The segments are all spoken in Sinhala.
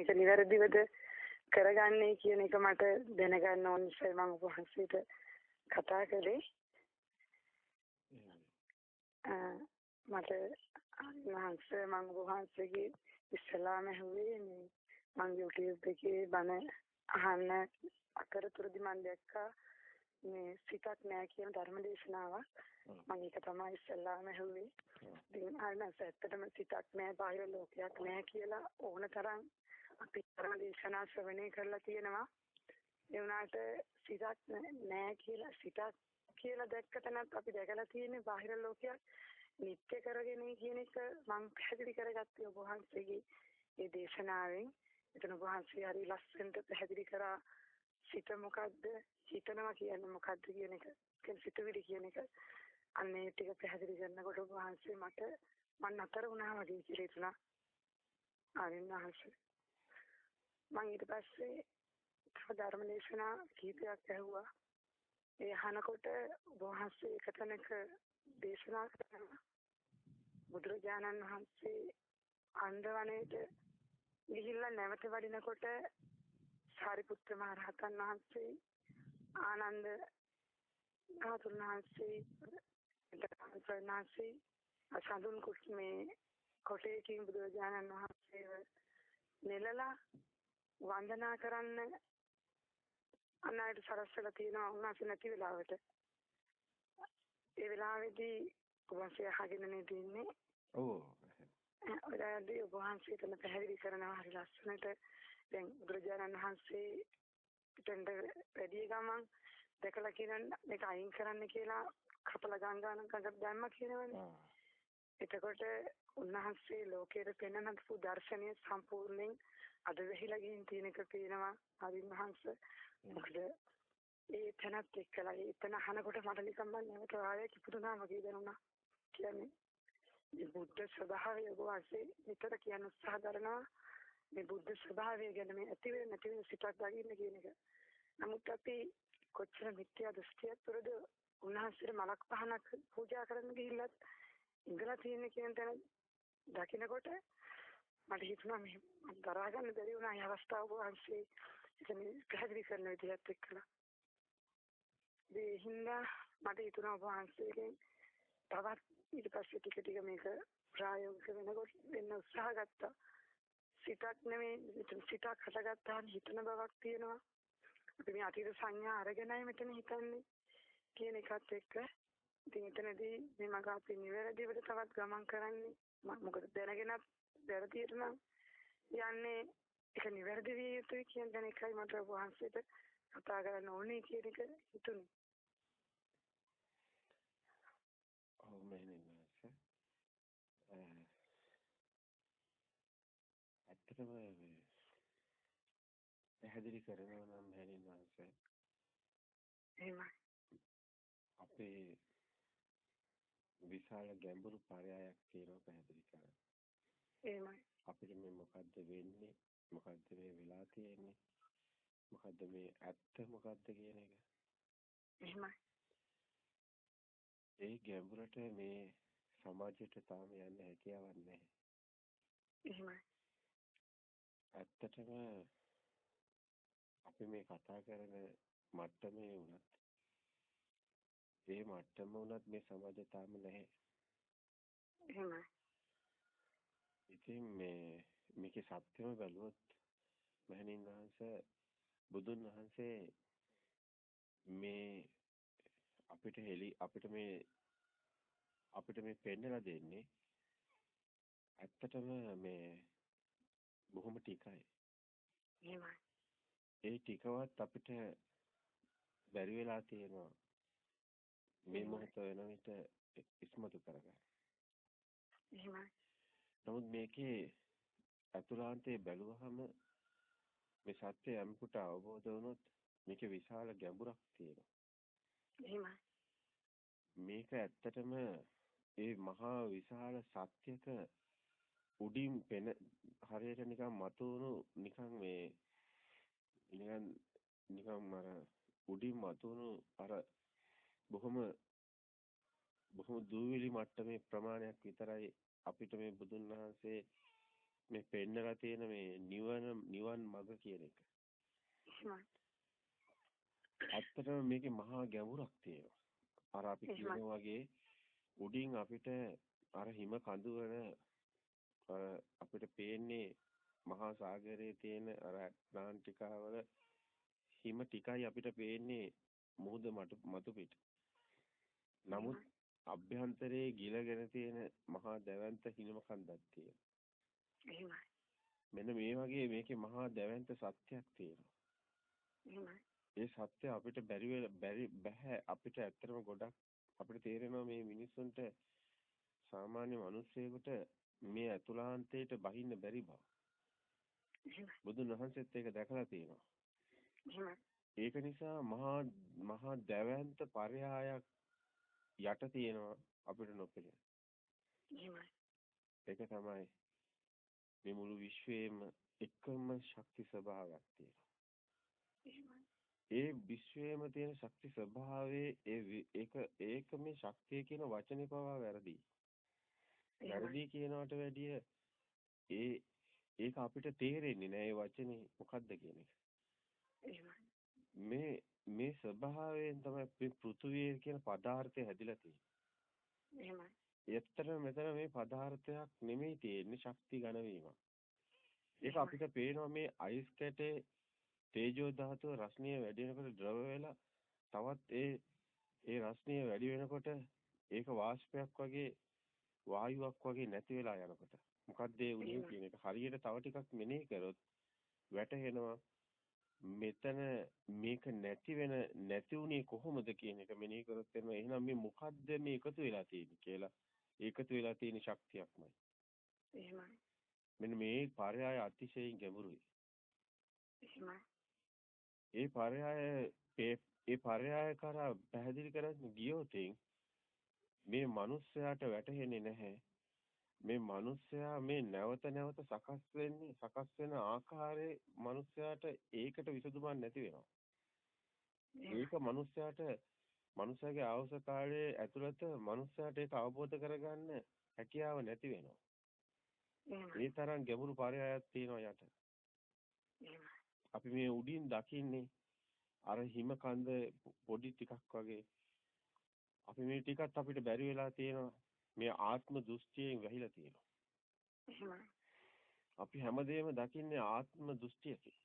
මේක නිවැරදිවද කරගන්නේ කියන එක මට දැනගන්න ඕන නිසා මම වහන්සේට කතා කළේ. මට වහන්සේ මම වහන්සේගේ ඉස්ලාම ඇහුවේ මේ මම YouTube එකේ බණ අහන්න අතරතුරදි මම දැක්කා මේ සිතක් නෑ කියන ධර්ම දේශනාවක් මම ඒක තමයි ඉස්සෙල්ලාම ඇහුවේ. ඉතින් අරනස ඇත්තටම සිතක් නෑ බාහිර ලෝකයක් නෑ කියලා ඕන තරම් අපි ධර්ම දේශනා ශ්‍රවණය කරලා තියෙනවා. ඒ වුණාට සිතක් නෑ කියලා සිතක් කියලා දැක්ක තැනත් අපි දැකලා තියෙන්නේ බාහිර ලෝකයක් නිත්‍ය කරගෙන කියන එක මම පැහැදිලි කරගත්තේ ඔබ වහන්සේගේ ඒ දේශනාවෙන්. එතන ඔබ වහන්සේ හරි ලස්සනට පැහැදිලි කරා සිත මොකද්ද හිතනවා කියන්නේ මොකද්ද කියන එක කියන්නේ සිතුවිලි කියන එක අන්න ඒ ටික පැහැදිලි කරනකොට ඔබ වහන්සේ මට මන් අතර වුණා වගේ කියලා හිතුණා. ආරින් වහන්සේ මම ඊට පස්සේ තව ධර්ම දේශනා කීපයක් ඇහුවා. ඒ අහනකොට වහන්සේ එක තැනක දේශනා කරනවා. බුදුරජාණන් වහන්සේ අන්දවණේට ගිහිල්ලා නැවත වඩිනකොට සාරිපුත්‍ර මහ රහතන් වහන්සේ ආනන්ද ධාතුන් වහන්සේ එතනන්සේ අසඳුන් කුස්මේ කොටේකින් බුදුරජාණන් වහන්සේව නෙලලා වන්දනා කරන්න අන්නයට සරස්සලා තියෙනවා උන්වහන්සේ නැති වෙලාවට. ඒ වෙලාවේදී වහන්සේ අහගෙන නේද ඉන්නේ. ඔව්. ඔයාලදී ඔබ වහන්සේ තන පැහැදිලි කරනවා හරි ලස්සනට දැන් බුදුරජාණන් වහන්සේ පිටෙන්ද වැඩි ගමන් දැකලා කියන මේක අයින් කරන්න කියලා කපලා ගංගානම් කඟක් දැම්ම කියනවනේ. එතකොට උන්වහන්සේ ලෝකයට පෙන්වන දර්ශනීය සම්පූර්ණයෙන් අද වෙහිලා ගින් තියෙන එක පේනවා අරින්හංශ මොකද ඒ තැනත් එක්කලා එතන අහනකොට මට නිකම්ම නැවත ආයෙත් ඉපදුනා වගේ දැනුණා. කියන්නේ මේ බුද්ධ ස්වභාවය වාසේ විතර කියන උත්සාහ කරනවා. මේ බුද්ධ ස්වභාවය ගැන මේ ඇති වෙන නැති වෙන සිතක් දකින්න කියන එක. නමුත් අපි කොච්චර මිත්‍යා දෘෂ්ටියක් තුරද උන්වහන්සේට මලක් පහනක් පූජා කරන්න ගිහිල්ලත් ඉඳලා තියෙන කියන තැන දකිනකොට මට හිතුණා මේ දරා ගන්න බැරි වුණා මේ අවස්ථාව වහන්සේ එතන පැහැදිලි කරන විදිහත් එක්කලා. ඒ හින්දා මට හිතුණා වහන්සේගෙන් තවත් ඊට පස්සේ ටික ටික මේක ප්‍රායෝගික වෙනකොට වෙන්න උත්සාහ ගත්තා. සිතක් නෙමෙයි සිතක් හටගත්තාම හිතන බවක් තියෙනවා. අපි මේ අතීත සංඥා අරගෙනයි මෙතන හිතන්නේ කියන එකත් එක්ක ඉතින් එතනදී මේ මග අපි නිවැරදිවට තවත් ගමන් කරන්නේ මොකද දැනගෙනත් වැරදියට නම් යන්නේ ඒක නිවැරදි විය යුතුයි කියන දැන එකයි මට වහන්සේට කතා කරන්න ඕනේ කියන එක හිතුනේ. ඔව් මෙහෙමයි ඇත්තටම පැහැදිලි කරනවා නම් හැලින් වහන්සේ එහෙමයි අපේ විශාල ගැඹුරු පරයයක් තියෙනවා පැහැදිලි කරන්න. එහෙමයි. අපිට මේ මොකද්ද වෙන්නේ? මොකද්ද මේ වෙලා තියෙන්නේ? මොකද්ද මේ ඇත්ත මොකද්ද කියන එක? එහෙමයි. ඒ ගැඹුරට මේ සමාජයට තාම යන්න හැකියාවක් නැහැ. එහෙමයි. ඇත්තටම අපි මේ කතා කරන මට්ටමේ වුණත් ඒ මට්ටම වුණත් මේ සමාජය තාම නැහැ. එහෙමයි. ඉතින් මේ මේකේ සත්‍යම බැලුවොත් මහණින් වහන්සේ බුදුන් වහන්සේ මේ අපිට හෙලි අපිට මේ අපිට මේ පෙන්නලා දෙන්නේ ඇත්තටම මේ බොහොම ටිකයි. එහෙමයි. ඒ ටිකවත් අපිට බැරි වෙලා තියෙනවා. මේ මොහොත වෙන විට ඉස්මතු කරගන්න. එහෙමයි. නමුත් මේකේ අතුලාන්තයේ බැලුවහම මේ සත්‍ය යම්කුට අවබෝධ වුණොත් මේකේ විශාල ගැඹුරක් තියෙනවා. එහෙමයි. මේක ඇත්තටම ඒ මහා විශාල සත්‍යක උඩින් පෙන හරියට නිකන් මතුවුණු නිකන් මේ නිකන් නිකන් අර උඩින් මතුවුණු අර බොහොම බොහොම දූවිලි මට්ටමේ ප්‍රමාණයක් විතරයි අපිට මේ බුදුන් වහන්සේ මේ පෙන්නලා තියෙන මේ නිවන නිවන් මඟ කියන එක. ඇත්තටම මේකේ මහා ගැඹුරක් තියෙනවා. අර අපි කියන වගේ උඩින් අපිට අර හිම කඳු වල අපිට පේන්නේ මහා සාගරයේ තියෙන අර ඇට්ලාන්ටිකාවල හිම ටිකයි අපිට පේන්නේ මුහුද මතු පිට. නමුත් අභ්‍යන්තරයේ ගිලගෙන තියෙන මහා දැවැන්ත හිම කන්දක් තියෙනවා. මෙන්න මේ වගේ මේකේ මහා දැවැන්ත සත්‍යයක් තියෙනවා. ඒ සත්‍ය අපිට බැරි බැරි බෑ අපිට ඇත්තටම ගොඩක් අපිට තේරෙනවා මේ මිනිස්සුන්ට සාමාන්‍ය මිනිස්සෙකුට මේ අතුලාන්තයට බහින්න බැරි බව. බුදුන් වහන්සේත් ඒක දැකලා තියෙනවා. ඒක නිසා මහා මහා දැවැන්ත පරයායක් යට තියෙනවා අපිට නොපෙනෙන. ඒක තමයි මේ මුළු විශ්වයේම එකම ශක්ති ස්වභාවයක් තියෙනවා. ඒ විශ්වයේම තියෙන ශක්ති ස්වභාවයේ ඒක ඒක මේ ශක්තිය කියන වචනේ පවා වැරදි. වැරදි කියනවට වැඩිය ඒ ඒක අපිට තේරෙන්නේ නෑ ඒ වචනේ මොකද්ද කියන එක. මේ මේ ස්වභාවයෙන් තමයි මේ පෘථුවිය කියන පදාර්ථය හැදිලා තියෙන්නේ. එහෙමයි. එතන මෙතන මේ පදාර්ථයක් නෙමෙයි තියෙන්නේ ශක්ති ඝන. ඒක අපිට පේනවා මේ අයිස් කැටේ තේජෝ ධාතුව රස්නිය වැඩි වෙනකොට ද්‍රව වෙලා තවත් ඒ ඒ රස්නිය වැඩි වෙනකොට ඒක වාෂ්පයක් වගේ වායුවක් වගේ නැති වෙලා යනකොට මොකද්ද ඒ උනේ කියන එක හරියට තව ටිකක් මෙනෙහි කරොත් වැටහෙනවා මෙතන මේක නැති වෙන නැති උනේ කොහොමද කියන එක මෙනෙහි කරොත් එනවා එහෙනම් මේ මොකද්ද මේ එකතු වෙලා තියෙන්නේ කියලා. ඒකතු වෙලා තියෙන ශක්තියක්මයි. එහෙමයි. මෙන්න මේ පරයය අතිශයින් ගැඹුරුයි. එහෙමයි. ඒ පරයය ඒ පරයය කරා පැහැදිලි කරන්න ගියොත් මේ මිනිස්සයාට වැටහෙන්නේ නැහැ මේ මිනිස්සයා මේ නැවත නැවත සකස් වෙන්නේ සකස් වෙන ආකාරයේ මිනිස්සයාට ඒකට විසඳුමක් නැති වෙනවා. ඒක මිනිස්සයාට මිනිස්සයාගේ අවශ්‍ය කාලයේ ඇතුළත මිනිස්සයාට ඒක අවබෝධ කරගන්න හැකියාව නැති වෙනවා. ඒ තරම් ගැඹුරු පරයයක් තියෙනවා යට. අපි මේ උඩින් දකින්නේ අර හිම කන්ද පොඩි ටිකක් වගේ අපි මේ ටිකත් අපිට බැරි වෙලා තියෙනවා මේ ආත්ම දෘෂ්ටියෙන් වැහිලා තියෙනවා. අපි හැමදේම දකින්නේ ආත්ම දෘෂ්ටියකින්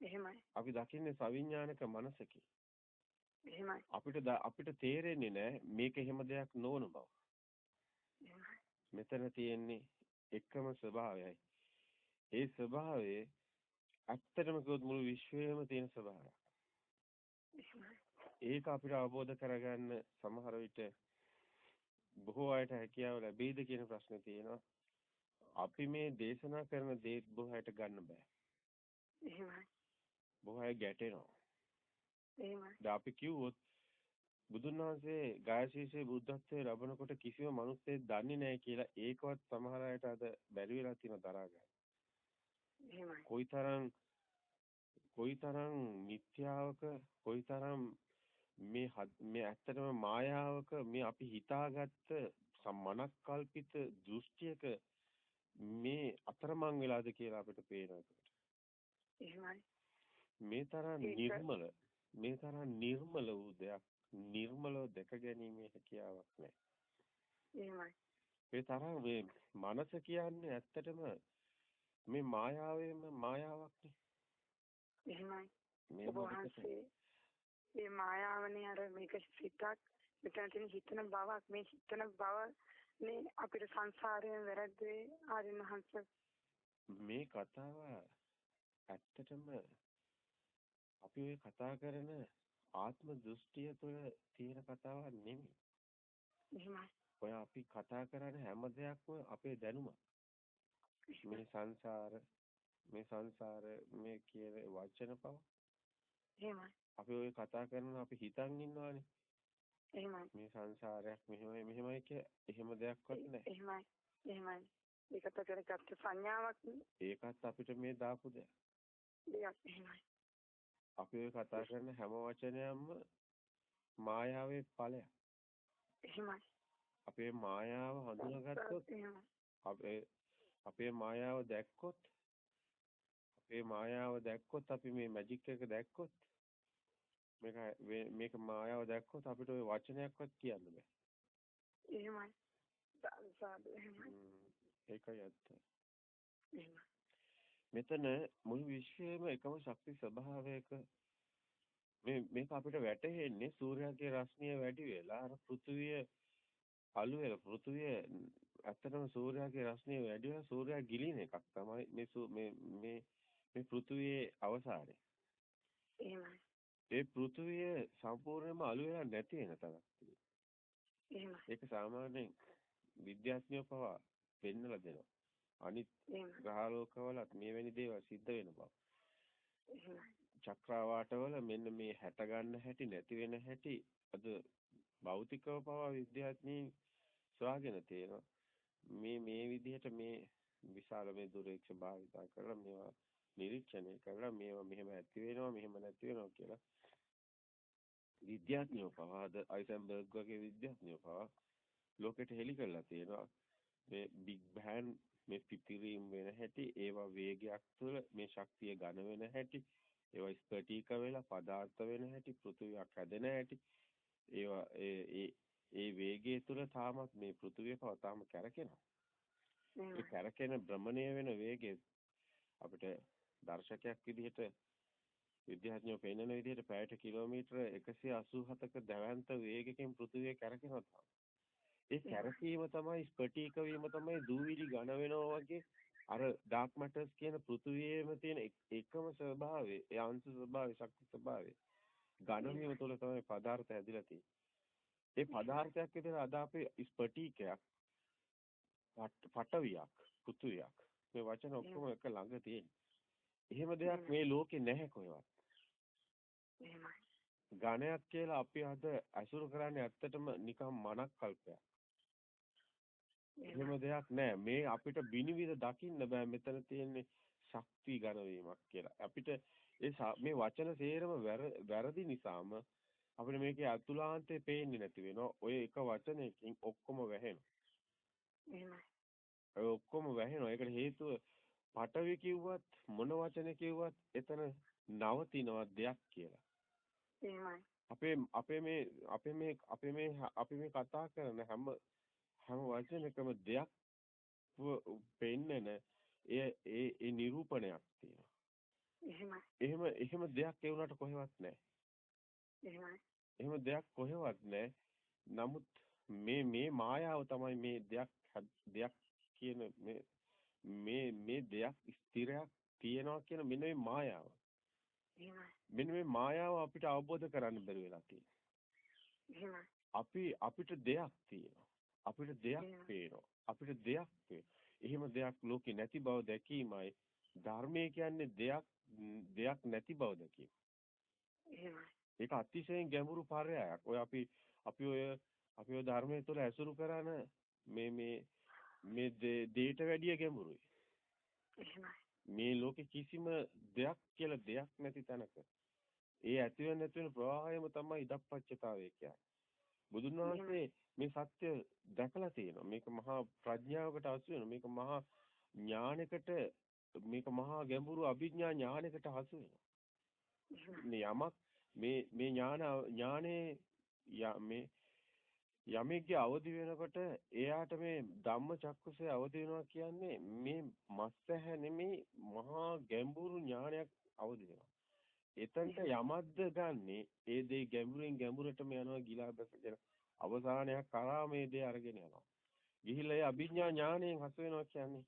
එහෙමයි. අපි දකින්නේ සවිඥානික මනසකින් එහෙමයි. අපිට අපිට තේරෙන්නේ නැහැ මේක එහෙම දෙයක් නොවන බව. මෙතන තියෙන්නේ එකම ස්වභාවයයි. ඒ ස්වභාවයේ ඇත්තටම කිව්වොත් මුළු විශ්වයේම තියෙන ස්වභාවයක්. ඒක අපිට අවබෝධ කරගන්න සමහර විට බොහෝ අයට හැකියාව ලැබෙයිද කියන ප්‍රශ්නේ තියෙනවා. අපි මේ දේශනා කරන දේ බොහෝ අයට ගන්න බෑ. එහෙමයි. බොහෝ අය ගැටෙනවා. එහෙමයි. දැන් අපි කිව්වොත් බුදුන් වහන්සේ ගායශීෂේ බුද්ධත්වයේ ලැබනකොට කිසිම මිනිස්සෙක් දන්නේ නැහැ කියලා ඒකවත් සමහර අයට අද බැරි වෙලා තියෙන තරහ ගන්න. එහෙමයි. කොයිතරම් කොයිතරම් මිත්‍යාවක කොයිතරම් මේ මේ ඇත්තටම මායාවක මේ අපි හිතාගත්ත සම්මනක් කල්පිත දෘෂ්ටියක මේ අතරමං වෙලාද කියලා අපිට පේනවා එහෙමයි. මේ තරම් නිර්මල මේ තරම් නිර්මල වූ දෙයක් නිර්මලව දැක ගැනීමේ හැකියාවක් නැහැ. එහෙමයි. ඒ තරම් මේ මනස කියන්නේ ඇත්තටම මේ මායාවේම මායාවක් එහෙමයි. මේ මේ මායාවනේ අර මේක සිතක් මෙතන තියෙන හිතන බවක් මේ හිතන බව මේ අපිට සංසාරයෙන් වැරද්දේ ආරින් හංස මේ කතාව ඇත්තටම අපි ඔය කතා කරන ආත්ම දෘෂ්ටිය තුළ තියෙන කතාවක් නෙමෙයි. එහෙමයි. ඔය අපි කතා කරන හැම දෙයක්ම අපේ දැනුම. මේ සංසාර මේ සංසාර මේ කියන වචන පව එහෙමයි අපි ඔය කතා කරන අපි හිතන් ඉන්නවානේ. එහෙමයි. මේ සංසාරයක් මෙහෙමයි මෙහෙමයි කිය. එහෙම දෙයක්වත් නැහැ. එහෙමයි. එහෙමයි. ඒකට කරගත්ත සංඥාවක් ඒකත් අපිට මේ දාපු දෙයක්. දෙයක් එහෙමයි. අපි ඔය කතා කරන හැම වචනයක්ම මායාවේ ඵලයක්. එහෙමයි. අපේ මායාව හඳුනාගත්තොත් අපේ අපේ මායාව දැක්කොත් අපේ මායාව දැක්කොත් අපි මේ මැජික් එක දැක්කොත් මේක මේක මායාව දැක්කොත් අපිට ওই වචනයක්වත් කියන්න බෑ. එහෙමයි. සාදු එහෙමයි. ඒකයි ඇත්ත. මෙතන මුළු විශ්වයේම එකම ශක්ති ස්වභාවයක මේ මේක අපිට වැටහෙන්නේ සූර්යාගේ රශ්මිය වැඩි වෙලා අර පෘථුවිය අලු වෙලා පෘථුවිය ඇත්තටම සූර්යාගේ රශ්මිය වැඩි වෙලා සූර්යා ගිලින එකක් තමයි මේ මේ මේ මේ පෘථුවියේ අවසානය. එහෙමයි. ඒ පෘථුවිය සම්පූර්ණයෙන්ම අලු වෙලා නැති වෙන තරක් එහෙමයි. ඒක සාමාන්‍යයෙන් විද්‍යාඥයෝ පවා පෙන්නලා දෙනවා. අනිත් ග්‍රහලෝකවලත් මෙවැනි දේවල් සිද්ධ වෙන බව. චක්‍රාවාටවල මෙන්න මේ හැට ගන්න හැටි නැති වෙන හැටි අද භෞතිකව පවා විද්‍යාඥයින් සොයාගෙන තියෙනවා. මේ මේ විදිහට මේ විශාල මේ දුරේක්ෂ භාවිතා කරලා මේවා නිරීක්ෂණය කරලා මේවා මෙහෙම ඇති වෙනවා මෙහෙම නැති වෙනවා කියලා විද්‍යාඥයෝ පවා අද අයිසන්බර්ග් වගේ විද්‍යාඥයෝ පවා ලෝකෙට හෙළි කරලා තියෙනවා. මේ බිග් බෑන් මේ පිපිරීම් වෙන හැටි ඒවා වේගයක් තුළ මේ ශක්තිය ඝන වෙන හැටි ඒවා ස්පටික වෙලා පදාර්ථ වෙන හැටි පෘථුවියක් හැදෙන හැටි ඒවා ඒ ඒ වේගය තුළ තාමත් මේ පෘථුවිය පව තාම කැරකෙනවා. ඒ කැරකෙන භ්‍රමණය වෙන වේගය අපිට දර්ශකයක් විදිහට විද්‍යාඥයෝ පෙන්වන විදිහට පැයට කිලෝමීටර 187ක දැවැන්ත වේගකින් පෘථිවිය කැරකෙනවා තමයි. ඒ කැරකීම තමයි ස්පටික වීම තමයි දූවිලි ඝන වෙනවා වගේ අර ඩාර්ක් මැටර්ස් කියන පෘථිවියේම තියෙන එකම ස්වභාවය, ඒ අංශ ස්වභාවය, ශක්ති ස්වභාවය. ඝන වීම තුළ තමයි පදාර්ථ ඇදිලා තියෙන්නේ. ඒ පදාර්ථයක් විතර අද අපේ ස්පටිකයක් පටවියක්, පෘථිවියක්. මේ වචන ඔක්කොම එක ළඟ තියෙන්නේ. එහෙම දෙයක් මේ ලෝකේ නැහැ කොහෙවත්. එහෙමයි. ඝණයක් කියලා අපි අද අසුරු කරන්නේ ඇත්තටම නිකම් මනක් කල්පයක්. එහෙම දෙයක් නෑ. මේ අපිට විනිවිද දකින්න බෑ මෙතන තියෙන්නේ ශක්ති ඝන කියලා. අපිට ඒ මේ වචන සේරම වැරදි නිසාම අපිට මේකේ අතුලාන්තේ පේන්නේ නැති වෙනවා. ඔය එක වචනයකින් ඔක්කොම වැහෙනවා. එහෙමයි. ඔය ඔක්කොම වැහෙනවා. ඒකට හේතුව පටවි කිව්වත් මොන වචන කිව්වත් එතන නවතිනවා දෙයක් කියලා. අපේ අපේ මේ අපේ මේ අපේ මේ අපි මේ කතා කරන හැම හැම වචනකම දෙයක් පෙන්නන ඒ ඒ ඒ නිරූපණයක් තියෙනවා. එහෙමයි. එහෙම එහෙම දෙයක් ඒ උනාට කොහෙවත් නැහැ. එහෙමයි. එහෙම දෙයක් කොහෙවත් නැහැ. නමුත් මේ මේ මායාව තමයි මේ දෙයක් දෙයක් කියන මේ මේ මේ දෙයක් ස්ථිරයක් තියෙනවා කියන මෙන්න මේ මායාව. මෙන්න මේ මායාව අපිට අවබෝධ කරන්න බැරි වෙලා තියෙනවා. අපි අපිට දෙයක් තියෙනවා. අපිට දෙයක් පේනවා. අපිට දෙයක් එහෙම දෙයක් ලෝකේ නැති බව දැකීමයි ධර්මය කියන්නේ දෙයක් දෙයක් නැති බව දැකීම. ඒක අතිශයින් ගැඹුරු පරයයක්. ඔය අපි අපි ඔය අපි ඔය ධර්මයේ තුල ඇසුරු කරන මේ මේ මේ දෙයට වැඩිය ගැඹුරුයි. මේ ලෝකේ කිසිම දෙයක් කියලා දෙයක් නැති තැනක ඒ ඇති වෙන නැති වෙන ප්‍රවාහයම තමයි ඉදප්පච්චතාවය කියන්නේ. බුදුන් වහන්සේ මේ සත්‍ය දැකලා තියෙනවා. මේක මහා ප්‍රඥාවකට අසු වෙනවා. මේක මහා ඥානයකට මේක මහා ගැඹුරු අභිඥා ඥානයකට හසු වෙනවා. මේ යමක් මේ මේ ඥාන ඥානේ මේ යමෙක්ගේ අවදි වෙනකොට එයාට මේ ධම්ම චක්කුසේ අවදි වෙනවා කියන්නේ මේ මස්සහ නෙමේ මහා ගැඹුරු ඥානයක් අවදි වෙනවා. එතනට යමද්ද ගන්නෙ ඒ දේ ගැඹුරින් ගැඹුරටම යනවා ගිලා බැසගෙන අවසානයක් කරා මේ දේ අරගෙන යනවා. ගිහිල්ලා ඒ අභිඥා ඥාණයෙන් හසු වෙනවා කියන්නේ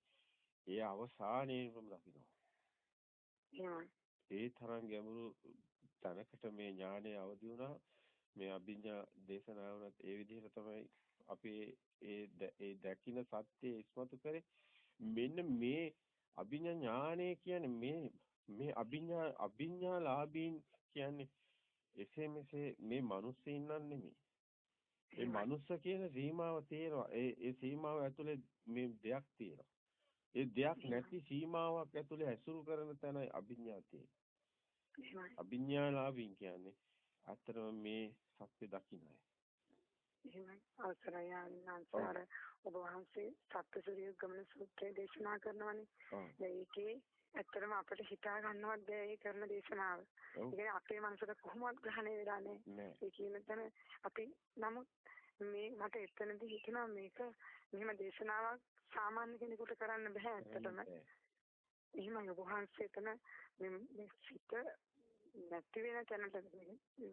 ඒ අවසානයේම දකිනවා. ඒ තරම් ගැඹුරු තැනකට මේ ඥානය අවදි වුණා මේ අභිඥා දේශනාවනත් ඒ විදිහට තමයි අපි ඒ ඒ දැකින සත්‍ය ඉස්මතු කරේ මෙන්න මේ අභිඥා ඥානය කියන්නේ මේ මේ අභිඥා අභිඥාලාභීන් කියන්නේ එසේ මෙසේ මේ මිනිස්සු ඉන්නන් නෙමෙයි. ඒ මනුස්ස කියන සීමාව තියෙනවා. ඒ ඒ සීමාව ඇතුලේ මේ දෙයක් තියෙනවා. ඒ දෙයක් නැති සීමාවක් ඇතුලේ ඇසුරු කරන තැනයි අභිඥා තියෙන්නේ. අභිඥාලාභීන් කියන්නේ අතරම මේ සත්‍ය දකින්නයි. එහෙමයි අවසරයි ආනන්දසාර ඔබ වහන්සේ සත්‍යසූරිය ගමන සූත්‍රය දේශනා කරනවානේ. ඒකේ ඇත්තටම අපිට හිතා ගන්නවත් බැහැ ඒ කරන දේශනාව. ඒ කියන්නේ අපේ මනසට කොහොමවත් ග්‍රහණය වෙලා නැහැ. ඒ කියන තැන අපි නමුත් මේ මට එතනදී හිතෙනවා මේක මෙහෙම දේශනාවක් සාමාන්‍ය කෙනෙකුට කරන්න බෑ ඇත්තටම. එහෙමයි ඔබ වහන්සේ එතන මේ සිත නැති වෙන තැනට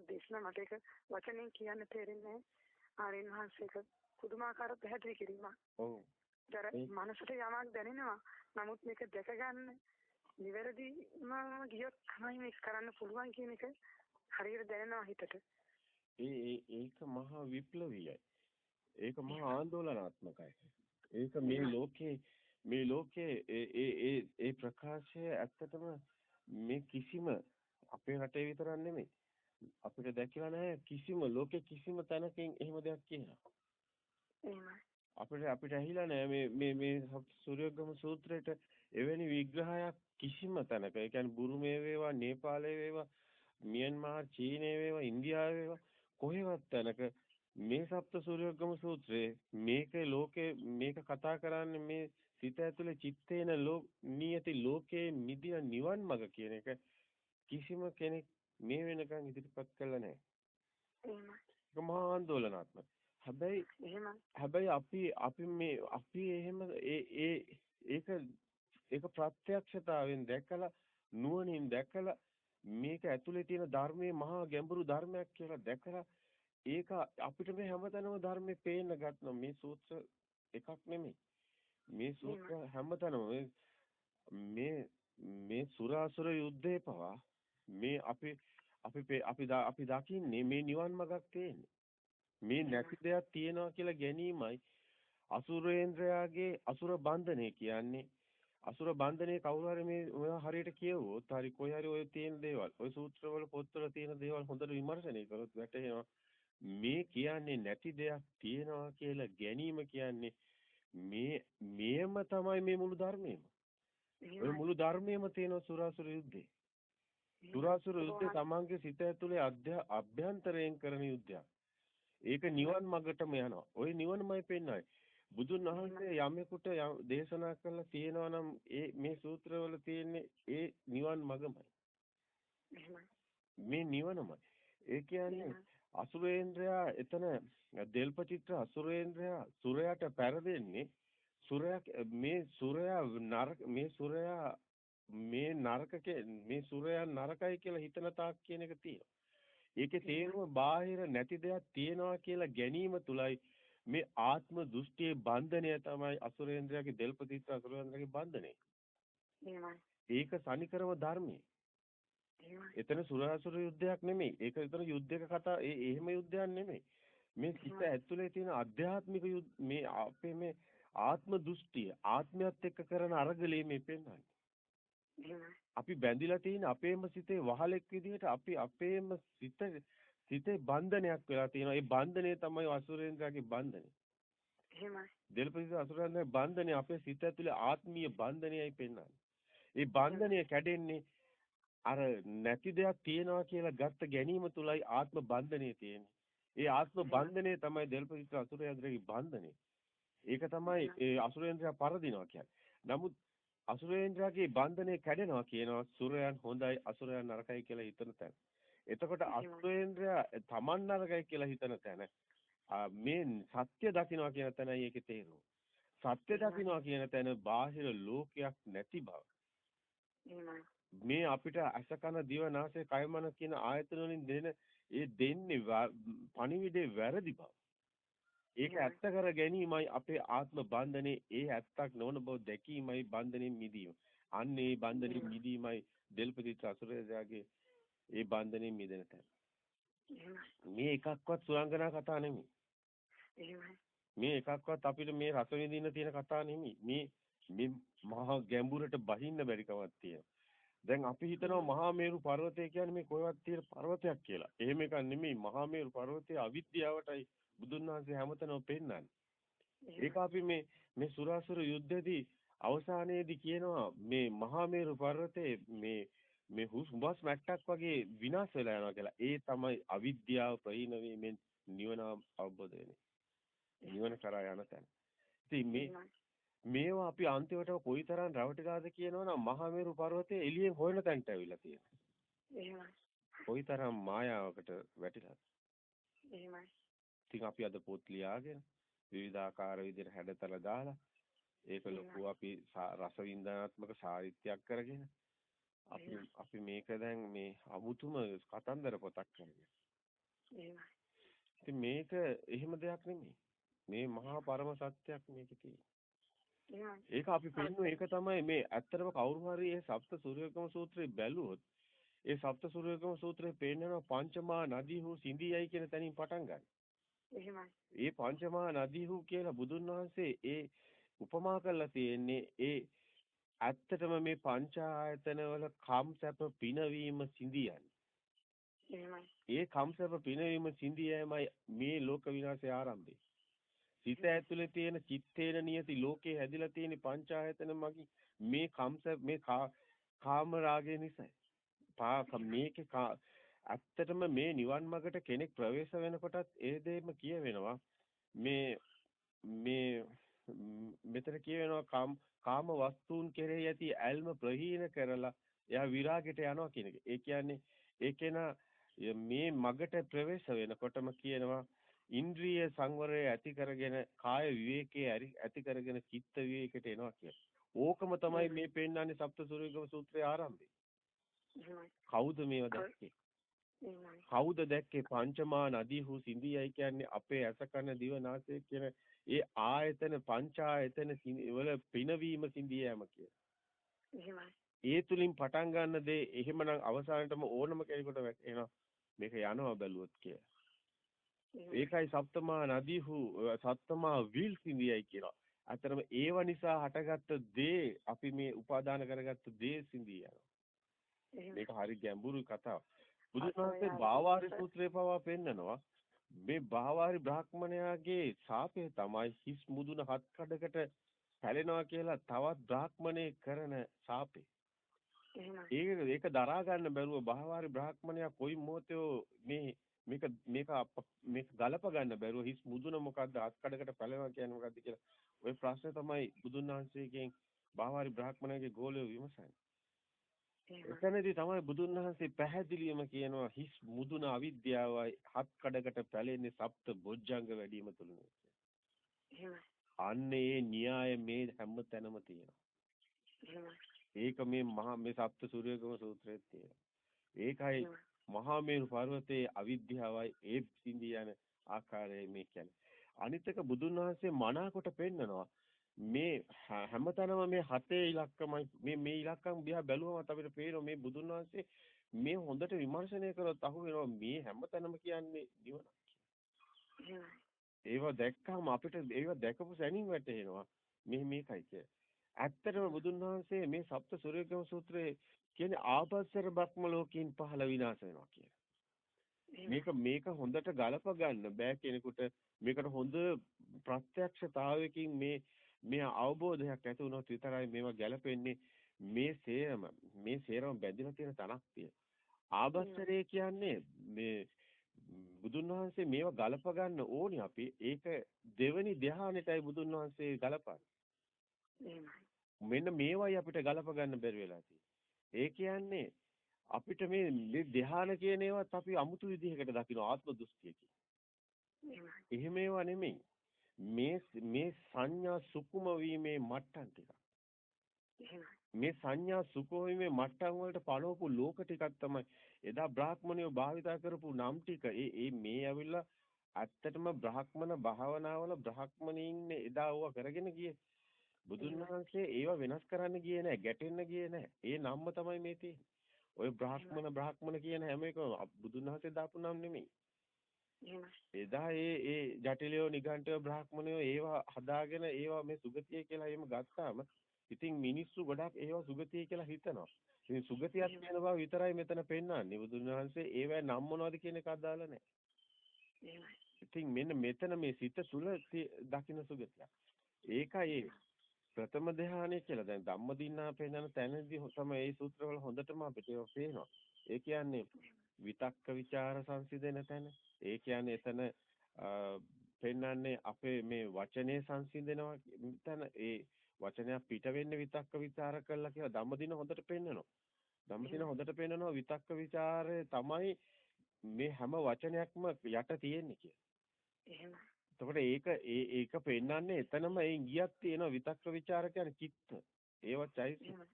දේශනා මට ඒක වචනෙන් කියන්න තේරෙන්නේ ආරයන් වහන්සේක පුදුමාකාර පැහැදිලි කිරීමක්. ඔව්. දර මනසට යමක් දැනෙනවා. නමුත් මේක දැක ගන්න නිවැරදිම ගියොත් තමයි මේක කරන්න පුළුවන් කියන එක හරියට දැනෙනවා හිතට. ඒ ඒක මහා විප්ලවීයයි. ඒක මහා ආందోලනාත්මකයි. ඒක මේ ලෝකේ මේ ලෝකේ ඒ ඒ ඒ ප්‍රකාශය ඇත්තටම මේ කිසිම අපේ රටේ විතරක් නෙමෙයි අපිට දැකලා නැහැ කිසිම ලෝකේ කිසිම තැනකින් එහෙම දෙයක්. එහෙමයි. අපිට අපිට ඇහිලා නැහැ මේ මේ මේ සූර්යග්‍රම සූත්‍රයට එවැනි විග්‍රහයක් කිසිම තැනක. ඒ කියන්නේ බුරුමේ වේවා, නේපාලයේ වේවා, මියන්මාර්, චීනයේ වේවා, ඉන්දියාවේ වේවා කොහෙවත් තැනක මේ සප්ත සූර්යග්‍රම සූත්‍රයේ මේකේ ලෝකේ මේක කතා කරන්නේ මේ සිත ඇතුලේ චිත්තේන ලෝ නියති ලෝකේ මිදින නිවන් මඟ කියන එක කිසිම කෙනෙක් මේ වෙනකන් ඉදිරිපත් කළා නැහැ. එහෙමයි. ඒක මහා ආందోලනාත්මක. හැබැයි එහෙමයි. හැබැයි අපි අපි මේ අපි එහෙම ඒ ඒ ඒක ඒක ප්‍රත්‍යක්ෂතාවෙන් දැකලා නුවණින් දැකලා මේක ඇතුලේ තියෙන ධර්මයේ මහා ගැඹුරු ධර්මයක් කියලා දැකලා ඒක අපිට මේ හැමතැනම ධර්මයේ පේන්න ගන්නවා මේ සූත්‍ර එකක් නෙමෙයි මේ සූත්‍ර හැමතැනම මේ මේ සුරාසුර යුද්ධේ පවා මේ අපි අපි අපි අපි දකින්නේ මේ නිවන් මාර්ගක් තියෙන්නේ. මේ නැති දෙයක් තියෙනවා කියලා ගැනීමයි අසුරේන්ද්‍රයාගේ අසුර බන්ධනය කියන්නේ. අසුර බන්ධනේ කවුරු හරි මේ හරියට කියවුවොත් හරි කොයි හරි ඔය තියෙන දේවල් ඔය සූත්‍රවල පොත්වල තියෙන දේවල් හොඳට විමර්ශනය කරොත් වැටහෙනවා මේ කියන්නේ නැති දෙයක් තියෙනවා කියලා ගැනීම කියන්නේ මේ මේම තමයි මේ මුළු ධර්මයේම. ඔය මුළු ධර්මයේම තියෙන සුරාසුර යුද්ධේ. දුරාසුර යුද්ධය තමන්ගේ සිත ඇතුලේ අභ්‍යන්තරයෙන් කරන යුද්ධයක්. ඒක නිවන් මඟටම යනවා. ওই නිවනමයි පෙන්වන්නේ. බුදුන් වහන්සේ යමෙකුට දේශනා කළා තියෙනවා නම් ඒ මේ සූත්‍රවල තියෙන්නේ ඒ නිවන් මඟමයි. මේ නිවනමයි. ඒ කියන්නේ අසුරේන්ද්‍රයා එතන දෙල්පචිත්‍ර අසුරේන්ද්‍රයා සුරයාට පෙරදෙන්නේ සුරයා මේ සුරයා නරක මේ සුරයා මේ නරක මේ සුරයන් නරකයි කියලා හිතන තාක් කියන එක තියෙනවා. ඒකේ තේරුම බාහිර නැති දෙයක් තියෙනවා කියලා ගැනීම තුලයි මේ ආත්ම දෘෂ්ටියේ බන්ධනය තමයි අසුරේන්ද්‍රයාගේ දෙල්පතිත්‍ර අසුරේන්ද්‍රයාගේ බන්ධනය. ඒක සනිකරම ධර්මයේ. එතන සුරාසුර යුද්ධයක් නෙමෙයි. ඒක එතන යුද්ධයක කතා ඒ එහෙම යුද්ධයක් නෙමෙයි. මේ සිත ඇතුලේ තියෙන ආධ්‍යාත්මික මේ අපේ මේ ආත්ම දෘෂ්ටිය ආත්මයත් එක්ක කරන අරගලේ මේ පෙන්වන්නේ. අපි බැඳිලා තියෙන අපේම සිතේ වහලෙක් විදිහට අපි අපේම සිත සිතේ බන්ධනයක් වෙලා තියෙනවා. ඒ බන්ධනය තමයි අසුරේන්ද්‍රගේ බන්ධනය. එහෙමයි. දෙල්පතිස අසුරේන්ද්‍රගේ බන්ධනය අපේ සිත ඇතුලේ ආත්මීය බන්ධනයයි පෙන්වන්නේ. ඒ බන්ධනය කැඩෙන්නේ අර නැති දෙයක් තියෙනවා කියලා ගත්ත ගැනීම තුලයි ආත්ම බන්ධනය තියෙන්නේ. ඒ ආත්ම බන්ධනය තමයි දෙල්පතිස අසුරේන්ද්‍රගේ බන්ධනය. ඒක තමයි ඒ අසුරේන්ද්‍රයා පරදිනවා කියන්නේ. නමුත් අසුරේන්ද්‍රයාගේ බන්ධනේ කැඩෙනවා කියනවා සුරයන් හොඳයි අසුරයන් නරකයි කියලා හිතන තැන. එතකොට අසුරේන්ද්‍රයා තමන් නරකයි කියලා හිතන තැන මේ සත්‍ය දකින්නවා කියන තැනයි ඒකේ තේරුම. සත්‍ය දකින්නවා කියන තැන බාහිර ලෝකයක් නැති බව. මේ අපිට අසකන දිව නාසය කය මන කියන ආයතන වලින් දෙන ඒ දෙන්නේ පණිවිඩේ වැරදි බව. ඒක ඇත්ත කර ගැනීමයි අපේ ආත්ම බන්ධනේ ඒ ඇත්තක් නොවන බව දැකීමයි බන්ධනෙන් මිදීම. අන්න ඒ බන්ධනෙන් මිදීමයි දෙල්පතිත් අසුරයාගේ ඒ බන්ධනෙන් මිදෙන තැන. මේ එකක්වත් සුරංගනා කතා නෙමෙයි. මේ එකක්වත් අපිට මේ රස විඳින්න තියෙන කතා නෙමෙයි. මේ මේ මහා ගැඹුරට බහින්න බැරි කමක් තියෙනවා. දැන් අපි හිතනවා මහා මේරු පර්වතය කියන්නේ මේ කොහෙවත් තියෙන පර්වතයක් කියලා. එහෙම එකක් නෙමෙයි. මහා මේරු පර්වතය අවිද්‍යාවටයි බුදුන් වහන්සේ හැමතැනම පෙන්නන්නේ. ඒක අපි මේ මේ සුරාසුර යුද්ධෙදී අවසානයේදී කියනවා මේ මහා මේරු පර්වතයේ මේ මේ හුස්බස් මැට්ටක් වගේ විනාශ වෙලා යනවා කියලා. ඒ තමයි අවිද්‍යාව ප්‍රහීන වීමෙන් නිවන අවබෝධ වෙන්නේ. නිවන කරා යන තැන. ඉතින් මේ මේවා අපි අන්තිමට කොයිතරම් රැවටිලාද කියනවනම් මහා මේරු පර්වතයේ එළියෙන් හොයන තැනට ඇවිල්ලා තියෙනවා. එහෙමයි. කොයිතරම් මායාවකට වැටිලාද? එහෙමයි. ඉතින් අපි අද පොත් ලියාගෙන විවිධාකාර විදිහට හැඩතල දාලා ඒක ලොකු අපි රස වින්දනාත්මක සාහිත්‍යයක් කරගෙන අපි අපි මේක දැන් මේ අමුතුම කතන්දර පොතක් කරගෙන. ඉතින් මේක එහෙම දෙයක් නෙමෙයි. මේ මහා පරම සත්‍යයක් මේකේ තියෙන්නේ. ඒක අපි පෙන්නු ඒක තමයි මේ ඇත්තටම කවුරු හරි මේ සප්ත සූර්යකම සූත්‍රය බැලුවොත් ඒ සප්ත සූර්යකම සූත්‍රයේ පෙන්නනවා පංචමා නදී හු සිඳියයි කියන තැනින් පටන් ගන්න. එහෙමයි. ඒ පංචමා නදී හු කියලා බුදුන් වහන්සේ ඒ උපමා කරලා තියෙන්නේ ඒ ඇත්තටම මේ පංච ආයතන වල කම්සප පිනවීම සිඳියන්නේ. එහෙමයි. ඒ කම්සප පිනවීම සිඳියමයි මේ ලෝක විනාශය ආරම්භය. සිත ඇතුලේ තියෙන චිත්තේන නියති ලෝකේ හැදිලා තියෙන පංචායතන මගින් මේ කම්ස මේ කාම රාගය නිසා. පාක මේකේ ඇත්තටම මේ නිවන් මාර්ගට කෙනෙක් ප්‍රවේශ වෙනකොටත් ඒ දෙයම කියවෙනවා. මේ මේ මෙතන කියවෙනවා කාම කාම වස්තුන් කෙරෙහි ඇති ඇල්ම ප්‍රහීන කරලා එයා විරාගයට යනවා කියන එක. ඒ කියන්නේ ඒකේන මේ මගට ප්‍රවේශ වෙනකොටම කියනවා ඉන්ද්‍රිය සංවරය ඇති කරගෙන කාය විවේකයේ ඇති කරගෙන චිත්ත විවේකයට එනවා කියන්නේ. ඕකම තමයි මේ පෙන්වන්නේ සප්ත සූර්යගම සූත්‍රයේ ආරම්භය. කවුද මේව දැක්කේ? කවුද දැක්කේ පංචමා නදී හු සිඳියයි කියන්නේ අපේ ඇස කන දිව නාසය කියන ඒ ආයතන පංචායතන වල පිනවීම සිඳියෑම කියලා. ඒ තුලින් පටන් ගන්න දේ එහෙමනම් අවසානටම ඕනම කෙනෙකුට එනවා මේක යනවා බැලුවොත් කියලා. ඒකයි සප්තමා නදීහු සප්තමා විල් සිඳියයි කියනවා. අතරම ඒව නිසා හටගත්ත දේ අපි මේ උපාදාන කරගත්ත දේ සිඳී යනවා. මේක හරි ගැඹුරු කතාවක්. බුදුන් වහන්සේ බාවාරි සූත්‍රයේ පවා පෙන්නනවා මේ බාවාරි බ්‍රාහ්මණයාගේ ශාපය තමයි හිස් මුදුන හත් කඩකට පැලෙනවා කියලා තවත් බ්‍රාහ්මණේ කරන ශාපේ. ඒක ඒක දරා ගන්න බැරුව බාවාරි බ්‍රාහ්මණයා කොයි මොහොතේ මේ මේක මේක මේක ගලප ගන්න බැරුව හිස් මුදුන මොකද්ද අත්කඩකට පැලෙනවා කියන්නේ මොකද්ද කියලා ওই ප්‍රශ්නේ තමයි බුදුන් වහන්සේගෙන් බාහාරි බ්‍රාහ්මණයගේ ගෝලය විමසන්නේ. එතනදී තමයි බුදුන් වහන්සේ පැහැදිලිවම කියනවා හිස් මුදුන අවිද්‍යාවයි හත් කඩකට පැලෙන්නේ සප්ත බොජ්ජංග වැඩිම තුලින්. අන්නේ න්‍යාය මේ හැම තැනම තියෙනවා. ඒක මේ මහා මේ සප්ත සූර්යගම සූත්‍රයේ තියෙනවා. ඒකයි මහා මේරු පර්වතයේ අවිද්‍යාවයි ඒ සිඳී යන ආකාරය මේ කියන්නේ. අනිත් එක බුදුන් වහන්සේ මනාකොට පෙන්නනවා මේ හැමතැනම මේ හතේ ඉලක්කමයි මේ මේ ඉලක්කම් දිහා බැලුවම අපිට පේනවා මේ බුදුන් වහන්සේ මේ හොඳට විමර්ශනය කරොත් අහු වෙනවා මේ හැමතැනම කියන්නේ නිවනක් ඒව දැක්කම අපිට ඒව දැකපු සැනින් වැටහෙනවා මේ මේකයි කිය. ඇත්තටම බුදුන් වහන්සේ මේ සප්ත සූර්යගම සූත්‍රයේ කියන්නේ ආපස්සර බ්‍රහ්ම ලෝකයෙන් පහළ විනාශ වෙනවා කියලා. මේක මේක හොඳට ගලප ගන්න බෑ කෙනෙකුට මේකට හොඳ ප්‍රත්‍යක්ෂතාවයකින් මේ මේ අවබෝධයක් ඇති වුණොත් විතරයි මේවා ගැලපෙන්නේ මේ සේරම මේ සේරම බැඳිලා තියෙන තනක් තියෙන. ආබස්සරේ කියන්නේ මේ බුදුන් වහන්සේ මේවා ගලප ගන්න ඕනි අපි ඒක දෙවෙනි ධ්‍යානෙටයි බුදුන් වහන්සේ ගලපන්නේ. මෙන්න මේවයි අපිට ගලප ගන්න බැරි වෙලා තියෙන්නේ. ඒ කියන්නේ අපිට මේ ධ්‍යාන කියන ඒවාත් අපි අමුතු විදිහකට දකින්න ආත්ම දෘෂ්ටියකින්. එහෙම ඒවා නෙමෙයි. මේ මේ සංඥා සුකුම වීමේ මට්ටම් ටික. මේ සංඥා සුකුම වීමේ මට්ටම් වලට පළවපු ලෝක ටිකක් තමයි එදා බ්‍රාහ්මණයෝ භාවිතා කරපු නම් ටික. ඒ ඒ මේ ඇවිල්ලා ඇත්තටම බ්‍රාහ්මණ භාවනාවල බ්‍රාහ්මණයින් එදා ඕවා කරගෙන ගියේ. බුදුන් වහන්සේ ඒව වෙනස් කරන්න ගියේ නැහැ, ගැටෙන්න ගියේ නැහැ. ඒ නම්ම තමයි මේ තියෙන්නේ. ඔය බ්‍රාහ්මණ බ්‍රාහ්මණ කියන හැම එකම බුදුන් වහන්සේ දාපු නම් නෙමෙයි. එදා ඒ ඒ ජටිලයෝ නිගණ්ඨයෝ බ්‍රාහ්මණයෝ ඒවා හදාගෙන ඒවා මේ සුගතිය කියලා එහෙම ගත්තාම ඉතින් මිනිස්සු ගොඩක් ඒවා සුගතිය කියලා හිතනවා. ඉතින් සුගතියක් කියන බව විතරයි මෙතන පෙන්වන්නේ. බුදුන් වහන්සේ ඒවැ නම් මොනවද කියන එක අදාළ නැහැ. ඉතින් මෙන්න මෙතන මේ සිත තුළ දකින්න සුගතියක්. ඒකයි ප්‍රථම ධානය කියලා දැන් ධම්මදින්නා පෙන්නන තැනදී තමයි මේ සූත්‍රවල හොඳටම අපිට ඒක පේනවා. ඒ කියන්නේ විතක්ක ਵਿਚාර සංසිඳන තැන. ඒ කියන්නේ එතන පෙන්වන්නේ අපේ මේ වචනේ සංසිඳනවා එතන ඒ වචනයක් පිට වෙන්න විතක්ක ਵਿਚාර කළා කියලා ධම්මදින හොඳට පෙන්වනවා. ධම්මදින හොඳට පෙන්වනවා විතක්ක ਵਿਚාරය තමයි මේ හැම වචනයක්ම යට තියෙන්නේ කියලා. එහෙම. එතකොට ඒක ඒ ඒක පෙන්වන්නේ එතනම ඒ ඉංගියක් තියෙන විතක්ක ਵਿਚාර කියන්නේ චිත්ත. ඒවත් චෛතසික.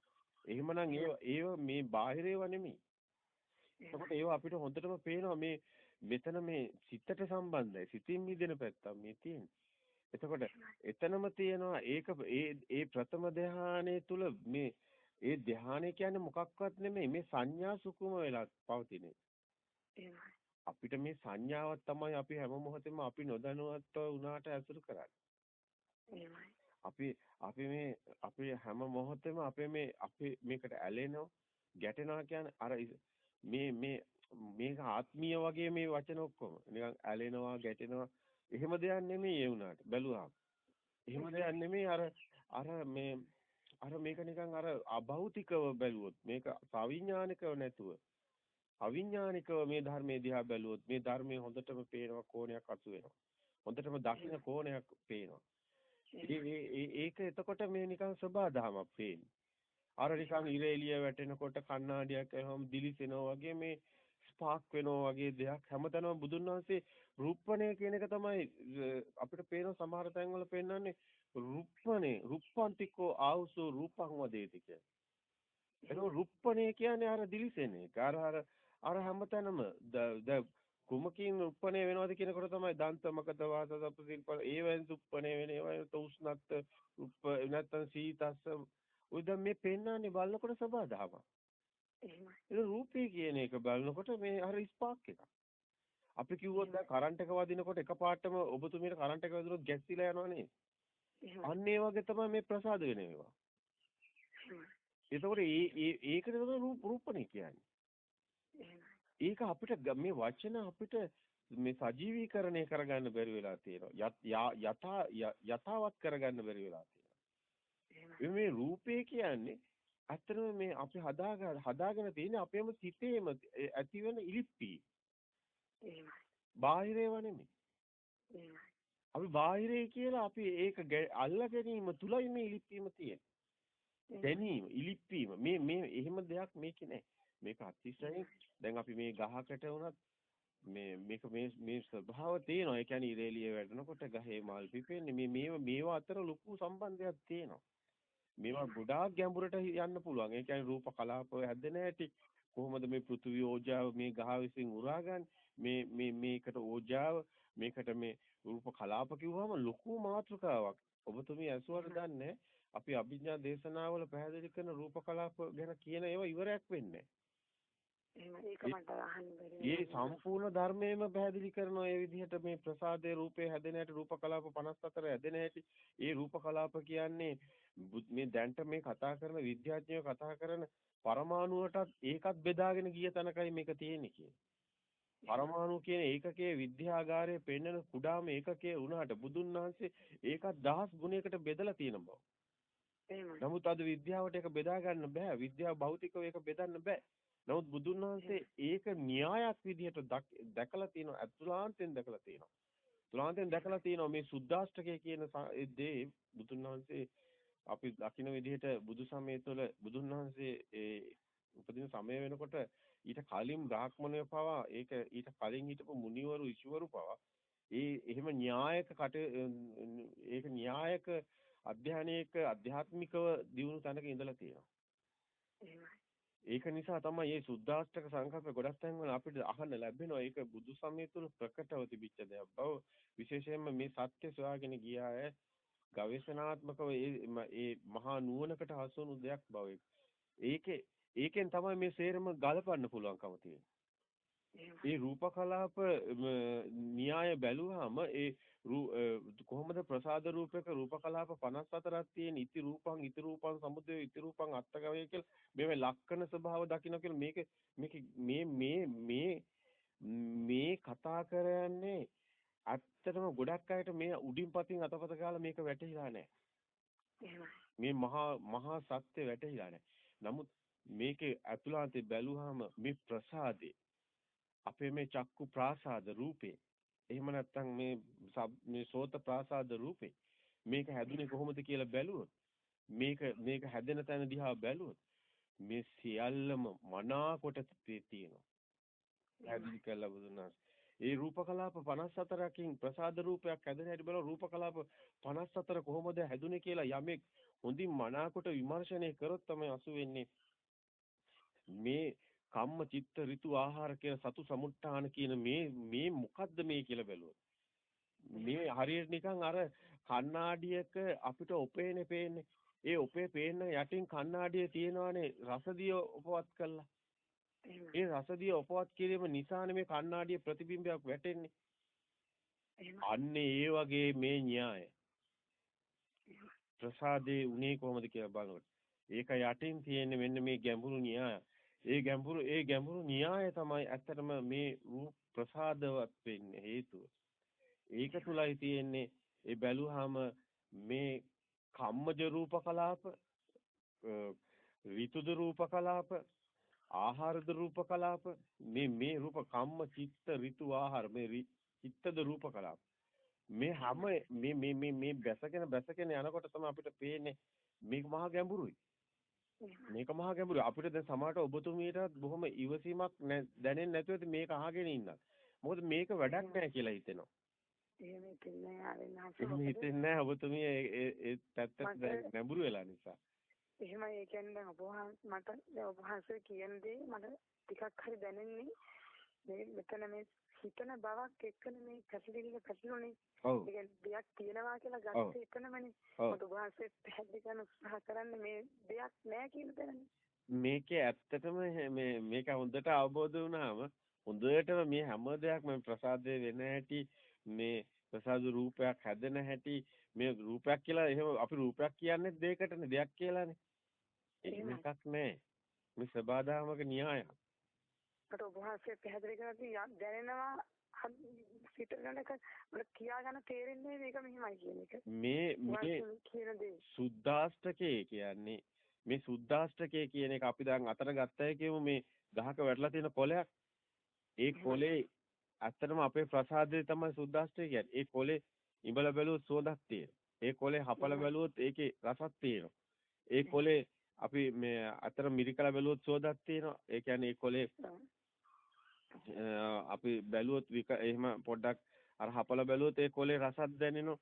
එහෙමනම් ඒව ඒව මේ බාහිරේව නෙමෙයි. එතකොට ඒව අපිට හොඳටම පේනවා මේ මෙතන මේ සිතට සම්බන්ධයි. සිතින් මිදෙන පැත්තක් මේ තියෙන්නේ. එතකොට එතනම තියෙනවා ඒක ඒ ඒ ප්‍රථම ධානයේ තුල මේ ඒ ධානය කියන්නේ මොකක්වත් නෙමෙයි මේ සංඥා සුකුම වෙලා පවතින අපිට මේ සංඥාවක් තමයි අපි හැම මොහොතෙම අපි නොදැනුවත්ව උනාට ඇසුරු කරන්නේ. අපි අපි මේ අපි හැම මොහොතෙම අපේ මේ අපි මේකට ඇලෙනවා ගැටෙනවා කියන්නේ අර මේ මේ මේක ආත්මීය වගේ මේ වචන ඔක්කොම. නිකන් ඇලෙනවා ගැටෙනවා. එහෙම දෙයක් නෙමෙයි ඒ උනාට බැලුවාම. එහෙම දෙයක් නෙමෙයි අර අර මේ අර මේක නිකන් අර අභෞතිකව බැලුවොත් මේක සවිඥානිකව නැතුව අවිඥානිකව මේ ධර්මයේ දිහා බැලුවොත් මේ ධර්මයේ හොඳටම පේනවා කෝණයක් අසු වෙනවා. හොඳටම දකින්න කෝණයක් පේනවා. ඒ ඒක එතකොට මේ නිකන් සබාධමයක් පේන්නේ. අර නිකන් ඉර එළිය වැටෙනකොට කණ්ණාඩියක් එහෙම දිලිසෙනවා වගේ මේ ස්පාක් වෙනවා වගේ දෙයක් හැමතැනම බුදුන් වහන්සේ රූපණය කියන එක තමයි අපිට පේන සමහර තැන්වල පෙන්වන්නේ රුප්පණේ රුප්පන්තිකෝ ආවුසෝ රූපං වදේති කියන්නේ. ඒක රුප්පණේ කියන්නේ අර දිලිසෙන එක. අර අර අර හැමතැනම ද කුමකින් රුප්පණේ වෙනවද කියනකොට තමයි දන්ත මකත වාස සප්පසිල්ප ඒවෙන් රුප්පණේ වෙන ඒවා උස්නත් රුප්ප නැත්තම් සීතස්ස උද මේ පෙන්වන්නේ බලනකොට සබදාම. එහෙමයි. රූපේ කියන එක බලනකොට මේ අර ස්පාක් එකක්. අපි කිව්වොත් දැන් කරන්ට් එක වදිනකොට එකපාරටම ඔබතුමීට කරන්ට් එක වැදුනොත් ගැස්සිලා යනවා නේද? අන්න ඒ වගේ තමයි මේ ප්‍රසාද වෙන ඒවා. එතකොට ඒ ඒ ඒකද රූප රූපණේ කියන්නේ. ඒක අපිට මේ වචන අපිට මේ සජීවීකරණය කරගන්න බැරි වෙලා තියෙනවා. යථා යථාවත් කරගන්න බැරි වෙලා තියෙනවා. මේ රූපේ කියන්නේ ඇත්තටම මේ අපි හදාගෙන හදාගෙන තියෙන අපේම සිතේම ඇතිවෙන ඉලිප්පී. එහෙමයි. බාහිරේව නෙමෙයි. එහෙමයි. අපි බාහිරේ කියලා අපි ඒක අල්ලා ගැනීම තුලයි මේ ඉලිප්පීම තියෙන්නේ. දැනීම, ඉලිප්පීම මේ මේ එහෙම දෙයක් මේකේ නැහැ. මේක අතිශයින් දැන් අපි මේ ගහකට වුණත් මේ මේක මේ මේ ස්වභාව තියෙනවා. ඒ කියන්නේ ඉරේලිය වැටෙනකොට ගහේ මල් පිපෙන්නේ මේ මේවා අතර ලොකු සම්බන්ධයක් තියෙනවා. මේවා ගොඩාක් ගැඹුරට යන්න පුළුවන්. ඒ කියන්නේ රූප කලාප හැදෙන හැටි කොහොමද මේ පෘථිවි ඕජාව මේ ගහ විසින් උරාගන්නේ මේ මේ මේකට ඕජාව මේකට මේ රූප කලාප කිව්වම ලොකු මාතෘකාවක්. ඔබතුමී ඇසුවට දන්නේ අපි අභිඥා දේශනාවල පැහැදිලි කරන රූප කලාප ගැන කියන ඒවා ඉවරයක් වෙන්නේ ඒ සම්පූර්ණ ධර්මයේම පැහැදිලි කරනවා ඒ විදිහට මේ ප්‍රසාදයේ රූපේ හැදෙන හැටි රූප කලාප 54 හැදෙන හැටි ඒ රූප කලාප කියන්නේ මේ දැන්ට මේ කතා කරන විද්‍යාඥයෝ කතා කරන පරමාණුවටත් ඒකත් බෙදාගෙන ගිය තැනකයි මේක තියෙන්නේ කියන්නේ. පරමාණු කියන ඒකකයේ විද්‍යාගාරයේ පෙන්වන කුඩාම ඒකකයේ වුණාට බුදුන් වහන්සේ ඒකත් දහස් ගුණයකට බෙදලා තියෙන බව. නමුත් අද විද්‍යාවට ඒක බෙදා ගන්න බෑ. විද්‍යාව භෞතිකව ඒක බෙදන්න බෑ. නමුත් බුදුන් වහන්සේ ඒක න්‍යායක් විදිහට දැකලා තියෙනවා අතුලාන්තෙන් දැකලා තියෙනවා. තුලාන්තෙන් දැකලා තියෙනවා මේ සුද්දාෂ්ටකය කියන දේ බුදුන් වහන්සේ අපි දකින විදිහට බුදු සමය තුළ බුදුන් වහන්සේ ඒ උපදින සමය වෙනකොට ඊට කලින් බ්‍රාහ්මණය පවා ඒක ඊට කලින් හිටපු මුනිවරු ඍෂිවරු පවා ඒ එහෙම න්‍යායක කට ඒක න්‍යායක අධ්‍යානයක අධ්‍යාත්මිකව දියුණු තැනක ඉඳලා තියෙනවා. ඒක නිසා තමයි මේ සුද්දාෂ්ටක සංකල්ප ගොඩක් තැන්වල අපිට අහන්න ලැබෙනවා. ඒක බුදු සමය තුළ ප්‍රකටව තිබිච්ච දෙයක් බව. විශේෂයෙන්ම මේ සත්‍ය සොයාගෙන ගියාය ගවේෂණාත්මකව ඒ ඒ මහා නුවණකට හසුණු දෙයක් බව. ඒකේ ඒකෙන් තමයි මේ සේරම ගලපන්න පුළුවන්කම තියෙන්නේ. ඒ රූප කලාප න්‍යාය බැලුවාම ඒ කොහොමද ප්‍රසාද රූපයක රූප කලාප 54ක් තියෙන ඉති රූපං ඉති රූපං සමුදය ඉති රූපං අත්තගවය කියලා මේ ලක්කන ස්වභාව දකින්න කියලා මේක මේක මේ මේ මේ මේ කතා කරන්නේ ඇත්තටම ගොඩක් අයට මේ උඩින් පතින් අතපත ගාලා මේක වැටහිලා නැහැ. මේ මහා මහා සත්‍ය වැටහිලා නැහැ. නමුත් මේකේ අතුලාන්තේ බැලුවාම මේ ප්‍රසාදේ අපේ මේ චක්කු ප්‍රාසාද රූපේ එහෙම නැත්නම් මේ මේ සෝත ප්‍රාසාද රූපේ මේක හැදුනේ කොහොමද කියලා බැලුවොත් මේක මේක හැදෙන තැන දිහා බැලුවොත් මේ සියල්ලම මනාකොට තියෙනවා. පැහැදිලි කළා බුදුන් ඒ රූප කලාප 54කින් ප්‍රසාද රූපයක් හැදෙන හැටි බලන රූප කලාප 54 කොහොමද හැදුනේ කියලා යමෙක් හොඳින් මනාකොට විමර්ශනය කරොත් තමයි අසු වෙන්නේ. මේ කම්ම චිත්ත ඍතු ආහාර කියන සතු සමුට්ඨාන කියන මේ මේ මොකද්ද මේ කියලා බැලුවොත් මේ හරියට නිකන් අර කණ්ණාඩියක අපිට ඔපේනේ පේන්නේ ඒ ඔපේ පේන්න යටින් කණ්ණාඩියේ තියෙනවානේ රසදිය උපවත් කළා. ඒ රසදිය උපවත් කිරීම නිසානේ මේ කණ්ණාඩියේ ප්‍රතිබිම්බයක් වැටෙන්නේ. අන්නේ ඒ වගේ මේ න්‍යාය. ප්‍රසාදේ උනේ කොහොමද කියලා බලනකොට. ඒක යටින් තියෙන්නේ මෙන්න මේ ගැඹුරු න්‍යාය. ඒ ගැඹුරු ඒ ගැඹුරු න්‍යාය තමයි ඇත්තටම මේ රූප ප්‍රසාදවත් වෙන්නේ හේතුව. ඒක තුලයි තියෙන්නේ ඒ බැලුවාම මේ කම්මජ රූප කලාප ඍතුද රූප කලාප ආහාරද රූප කලාප මේ මේ රූප කම්ම චිත්ත ඍතු ආහාර මේ චිත්තද රූප කලාප මේ හැම මේ මේ මේ මේ බැසගෙන බැසගෙන යනකොට තමයි අපිට පේන්නේ මේක මහා ගැඹුරුයි මේක මහා ගැඹුරුයි අපිට දැන් සමහරට ඔබතුමීටත් බොහොම ඉවසීමක් දැනෙන්නේ නැතුව මේක අහගෙන ඉන්නවා. මොකද මේක වැඩක් නැහැ කියලා හිතෙනවා. එහෙම හිතෙන්නේ එහෙම හිතෙන්නේ නැහැ ඔබතුමිය ඒ පැත්තට නැඹුරු වෙලා නිසා. එහෙමයි. ඒ කියන්නේ දැන් ඔබ මට දැන් ඔබ වහන්සේ කියන දේ මට ටිකක් හරි දැනෙන්නේ. මේ මෙතන මේ හිතන බවක් එක්කනේ මේ පැසිලික පැසිලුනේ. ඔව්. ඒ දෙයක් තියෙනවා කියලා ගත්තේ එතනමනේ. ඔබ වහන්සේ පැහැදිලි කරන උත්සාහ කරන්නේ මේ දෙයක් නැහැ කියන තැනනේ. මේකේ ඇත්තටම මේ මේක හොඳට අවබෝධ වුණාම හොඳටම මේ හැම දෙයක්ම ප්‍රසාදේ වෙන හැටි මේ ප්‍රසාද රූපයක් හැදෙන හැටි මේ රූපයක් කියලා එහෙම අපි රූපයක් කියන්නේ දෙයකටනේ දෙයක් කියලානේ. එහෙම එකක් නෑ. මේ සබාදාමක න්‍යායක්. අර ඔබ වහන්සේ පැහැදිලි කරලා දැනෙනවා සිතනක මට කියාගන්න තේරෙන්නේ මේක මෙහිමයි කියන එක. මේ මේ සුද්දාෂ්ටකේ කියන්නේ මේ සුද්දාෂ්ටකේ කියන එක අපි දැන් අතර ගත්තයි කියමු මේ ගහක වැටලා තියෙන කොලයක්. ඒ කොලේ ඇත්තටම අපේ ප්‍රසාදේ තමයි සුද්දාස්ත්‍රය කියන්නේ. ඒ කොලේ ඉඹල බැලුවොත් සුවඳක් තියෙනවා. ඒ කොලේ හපල බැලුවොත් ඒකේ රසක් තියෙනවා. ඒ කොලේ අපි මේ අතර මිරිකලා බැලුවොත් සුවඳක් තියෙනවා. ඒ කියන්නේ ඒ කොලේ අපි බැලුවොත් එහෙම පොඩ්ඩක් අර හපල බැලුවොත් ඒ කොලේ රසක් දැනෙනවා.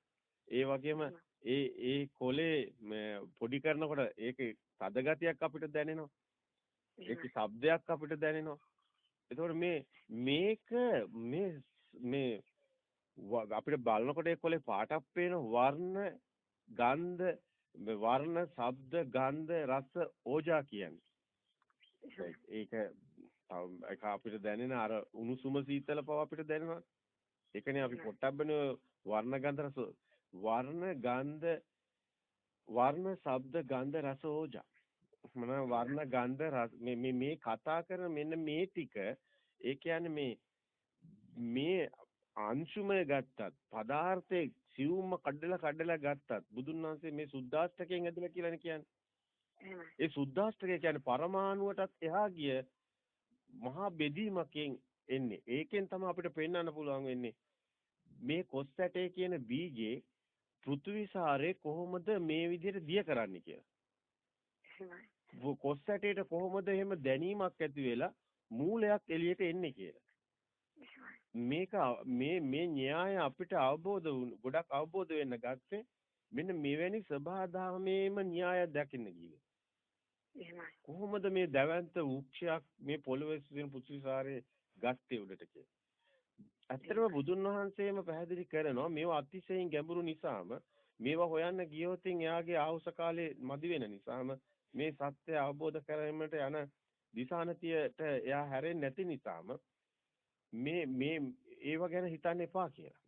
ඒ වගේම ඒ ඒ කොලේ පොඩි කරනකොට ඒකේ තද ගතියක් අපිට දැනෙනවා. ඒකේ ශබ්දයක් අපිට දැනෙනවා. එතකොට මේ මේක මේ මේ අපිට බලනකොට ඒ කොලේ පාටක් පේන වර්ණ ගන්ධ වර්ණ ශබ්ද ගන්ධ රස ඕජා කියන්නේ ඒක ඒක අපිට දැනෙන අර උණුසුම සීතල පව අපිට දැනෙනවා. ඒකනේ අපි පොට්ටබ්බනේ වර්ණ ගන්ධ රස වර්ණ ගන්ධ වර්ණ ශබ්ද ගන්ධ රස ඕජා. මොන වර්ණ ගන්ධ මේ මේ කතා කරන මෙන්න මේ ටික ඒ කියන්නේ මේ මේ අංශුමය ගත්තත් පදාර්ථයේ සිවුම්ම කඩලා කඩලා ගත්තත් බුදුන් වහන්සේ මේ සුද්දාෂ්ටකයෙන් ඇදලා කියලානේ කියන්නේ. ඒ සුද්දාෂ්ටකය කියන්නේ පරමාණුවටත් එහා ගිය මහා බෙදීමකින් එන්නේ. ඒකෙන් තමයි අපිට පෙන්වන්න පුළුවන් වෙන්නේ මේ කොස් ඇටේ කියන බීජේ පෘථිවිසාරේ කොහොමද මේ විදිහට දිය කරන්නේ කියලා. කොස් ඇටේට කොහොමද එහෙම දැනීමක් ඇති වෙලා මූලයක් එළියට එන්නේ කියලා. මේක මේ මේ න්‍යාය අපිට අවබෝධ ගොඩක් අවබෝධ වෙන්න ගත්තේ මෙන්න මෙවැනි සබහාදාමේම න්‍යාය දකින්න ගියේ. කොහොමද මේ දැවැන්ත වෘක්ෂයක් මේ පොළොවේ සිටින පුත්‍රිසාරේ ගත්තේ උඩට කියලා. ඇත්තටම බුදුන් වහන්සේම පැහැදිලි කරනවා මේවා අතිශයින් ගැඹුරු නිසාම මේවා හොයන්න ගියොත් එයාගේ ආහුස කාලේ මදි වෙන නිසාම මේ සත්‍ය අවබෝධ කරගන්නට යන දිසානතියට එයා හැරෙන්නේ නැති නිසාම මේ මේ ඒව ගැන හිතන්න එපා කියලා.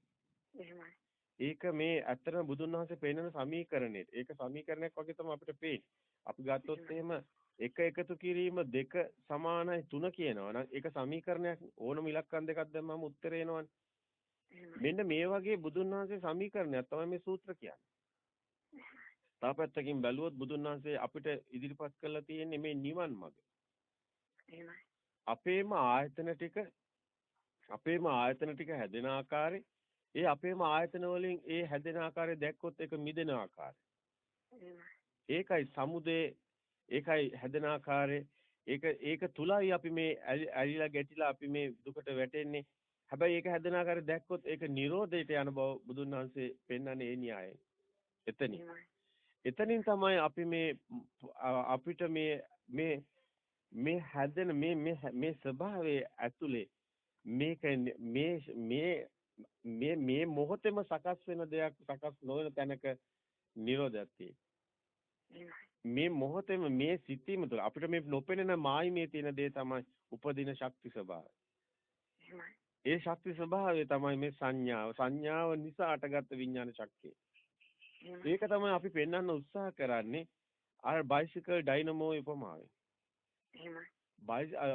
එහෙමයි. ඒක මේ ඇත්තටම බුදුන් වහන්සේ පෙන්නන සමීකරණේ. ඒක සමීකරණයක් වගේ තමයි අපිට පේන්නේ. අපි ගත්තොත් එහෙම එක එකතු කිරීම දෙක සමානයි තුන කියනවා නම් ඒක සමීකරණයක් ඕනම ඉලක්කම් දෙකක් දැම්මම උත්තරේ එනවනේ. මෙන්න මේ වගේ බුදුන් වහන්සේ සමීකරණයක් තමයි මේ සූත්‍ර කියන්නේ. තාපැත්තකින් බැලුවොත් බුදුන් වහන්සේ අපිට ඉදිරිපත් කරලා තියෙන්නේ මේ නිවන් මඟ. අපේම ආයතන ටික අපේම ආයතන ටික හැදෙන ආකාරය ඒ අපේම ආයතන වලින් ඒ හැදෙන ආකාරය දැක්කොත් ඒක මිදෙන ආකාරය. ඒකයි සමුදේ ඒකයි හැදෙන ආකාරය ඒක ඒක තුලයි අපි මේ ඇලිලා ගැටිලා අපි මේ දුකට වැටෙන්නේ. හැබැයි ඒක හැදෙන ආකාරය දැක්කොත් ඒක Nirodhaයට යන බව බුදුන් වහන්සේ පෙන්වන්නේ ඒ න්‍යායයෙන්. එතනින්. එතනින් තමයි අපි මේ අපිට මේ මේ මේ හැදෙන මේ මේ මේ ස්වභාවයේ ඇතුලේ මේක මේ මේ මේ මේ මොහොතේම සකස් වෙන දෙයක් සකස් නොවන තැනක නිරෝධයක් මේ මොහොතේම මේ සිතීම තුළ අපිට මේ නොපෙනෙන මායිමේ තියෙන දේ තමයි උපදින ශක්ති ස්වභාවය. ඒ ශක්ති ස්වභාවය තමයි මේ සංඥාව. සංඥාව නිසා අටගත් විඥාන ශක්තිය. ඒක තමයි අපි පෙන්වන්න උත්සාහ කරන්නේ අර බයිසිකල් ඩයිනමෝ උපමාවෙන්. එහෙමයි.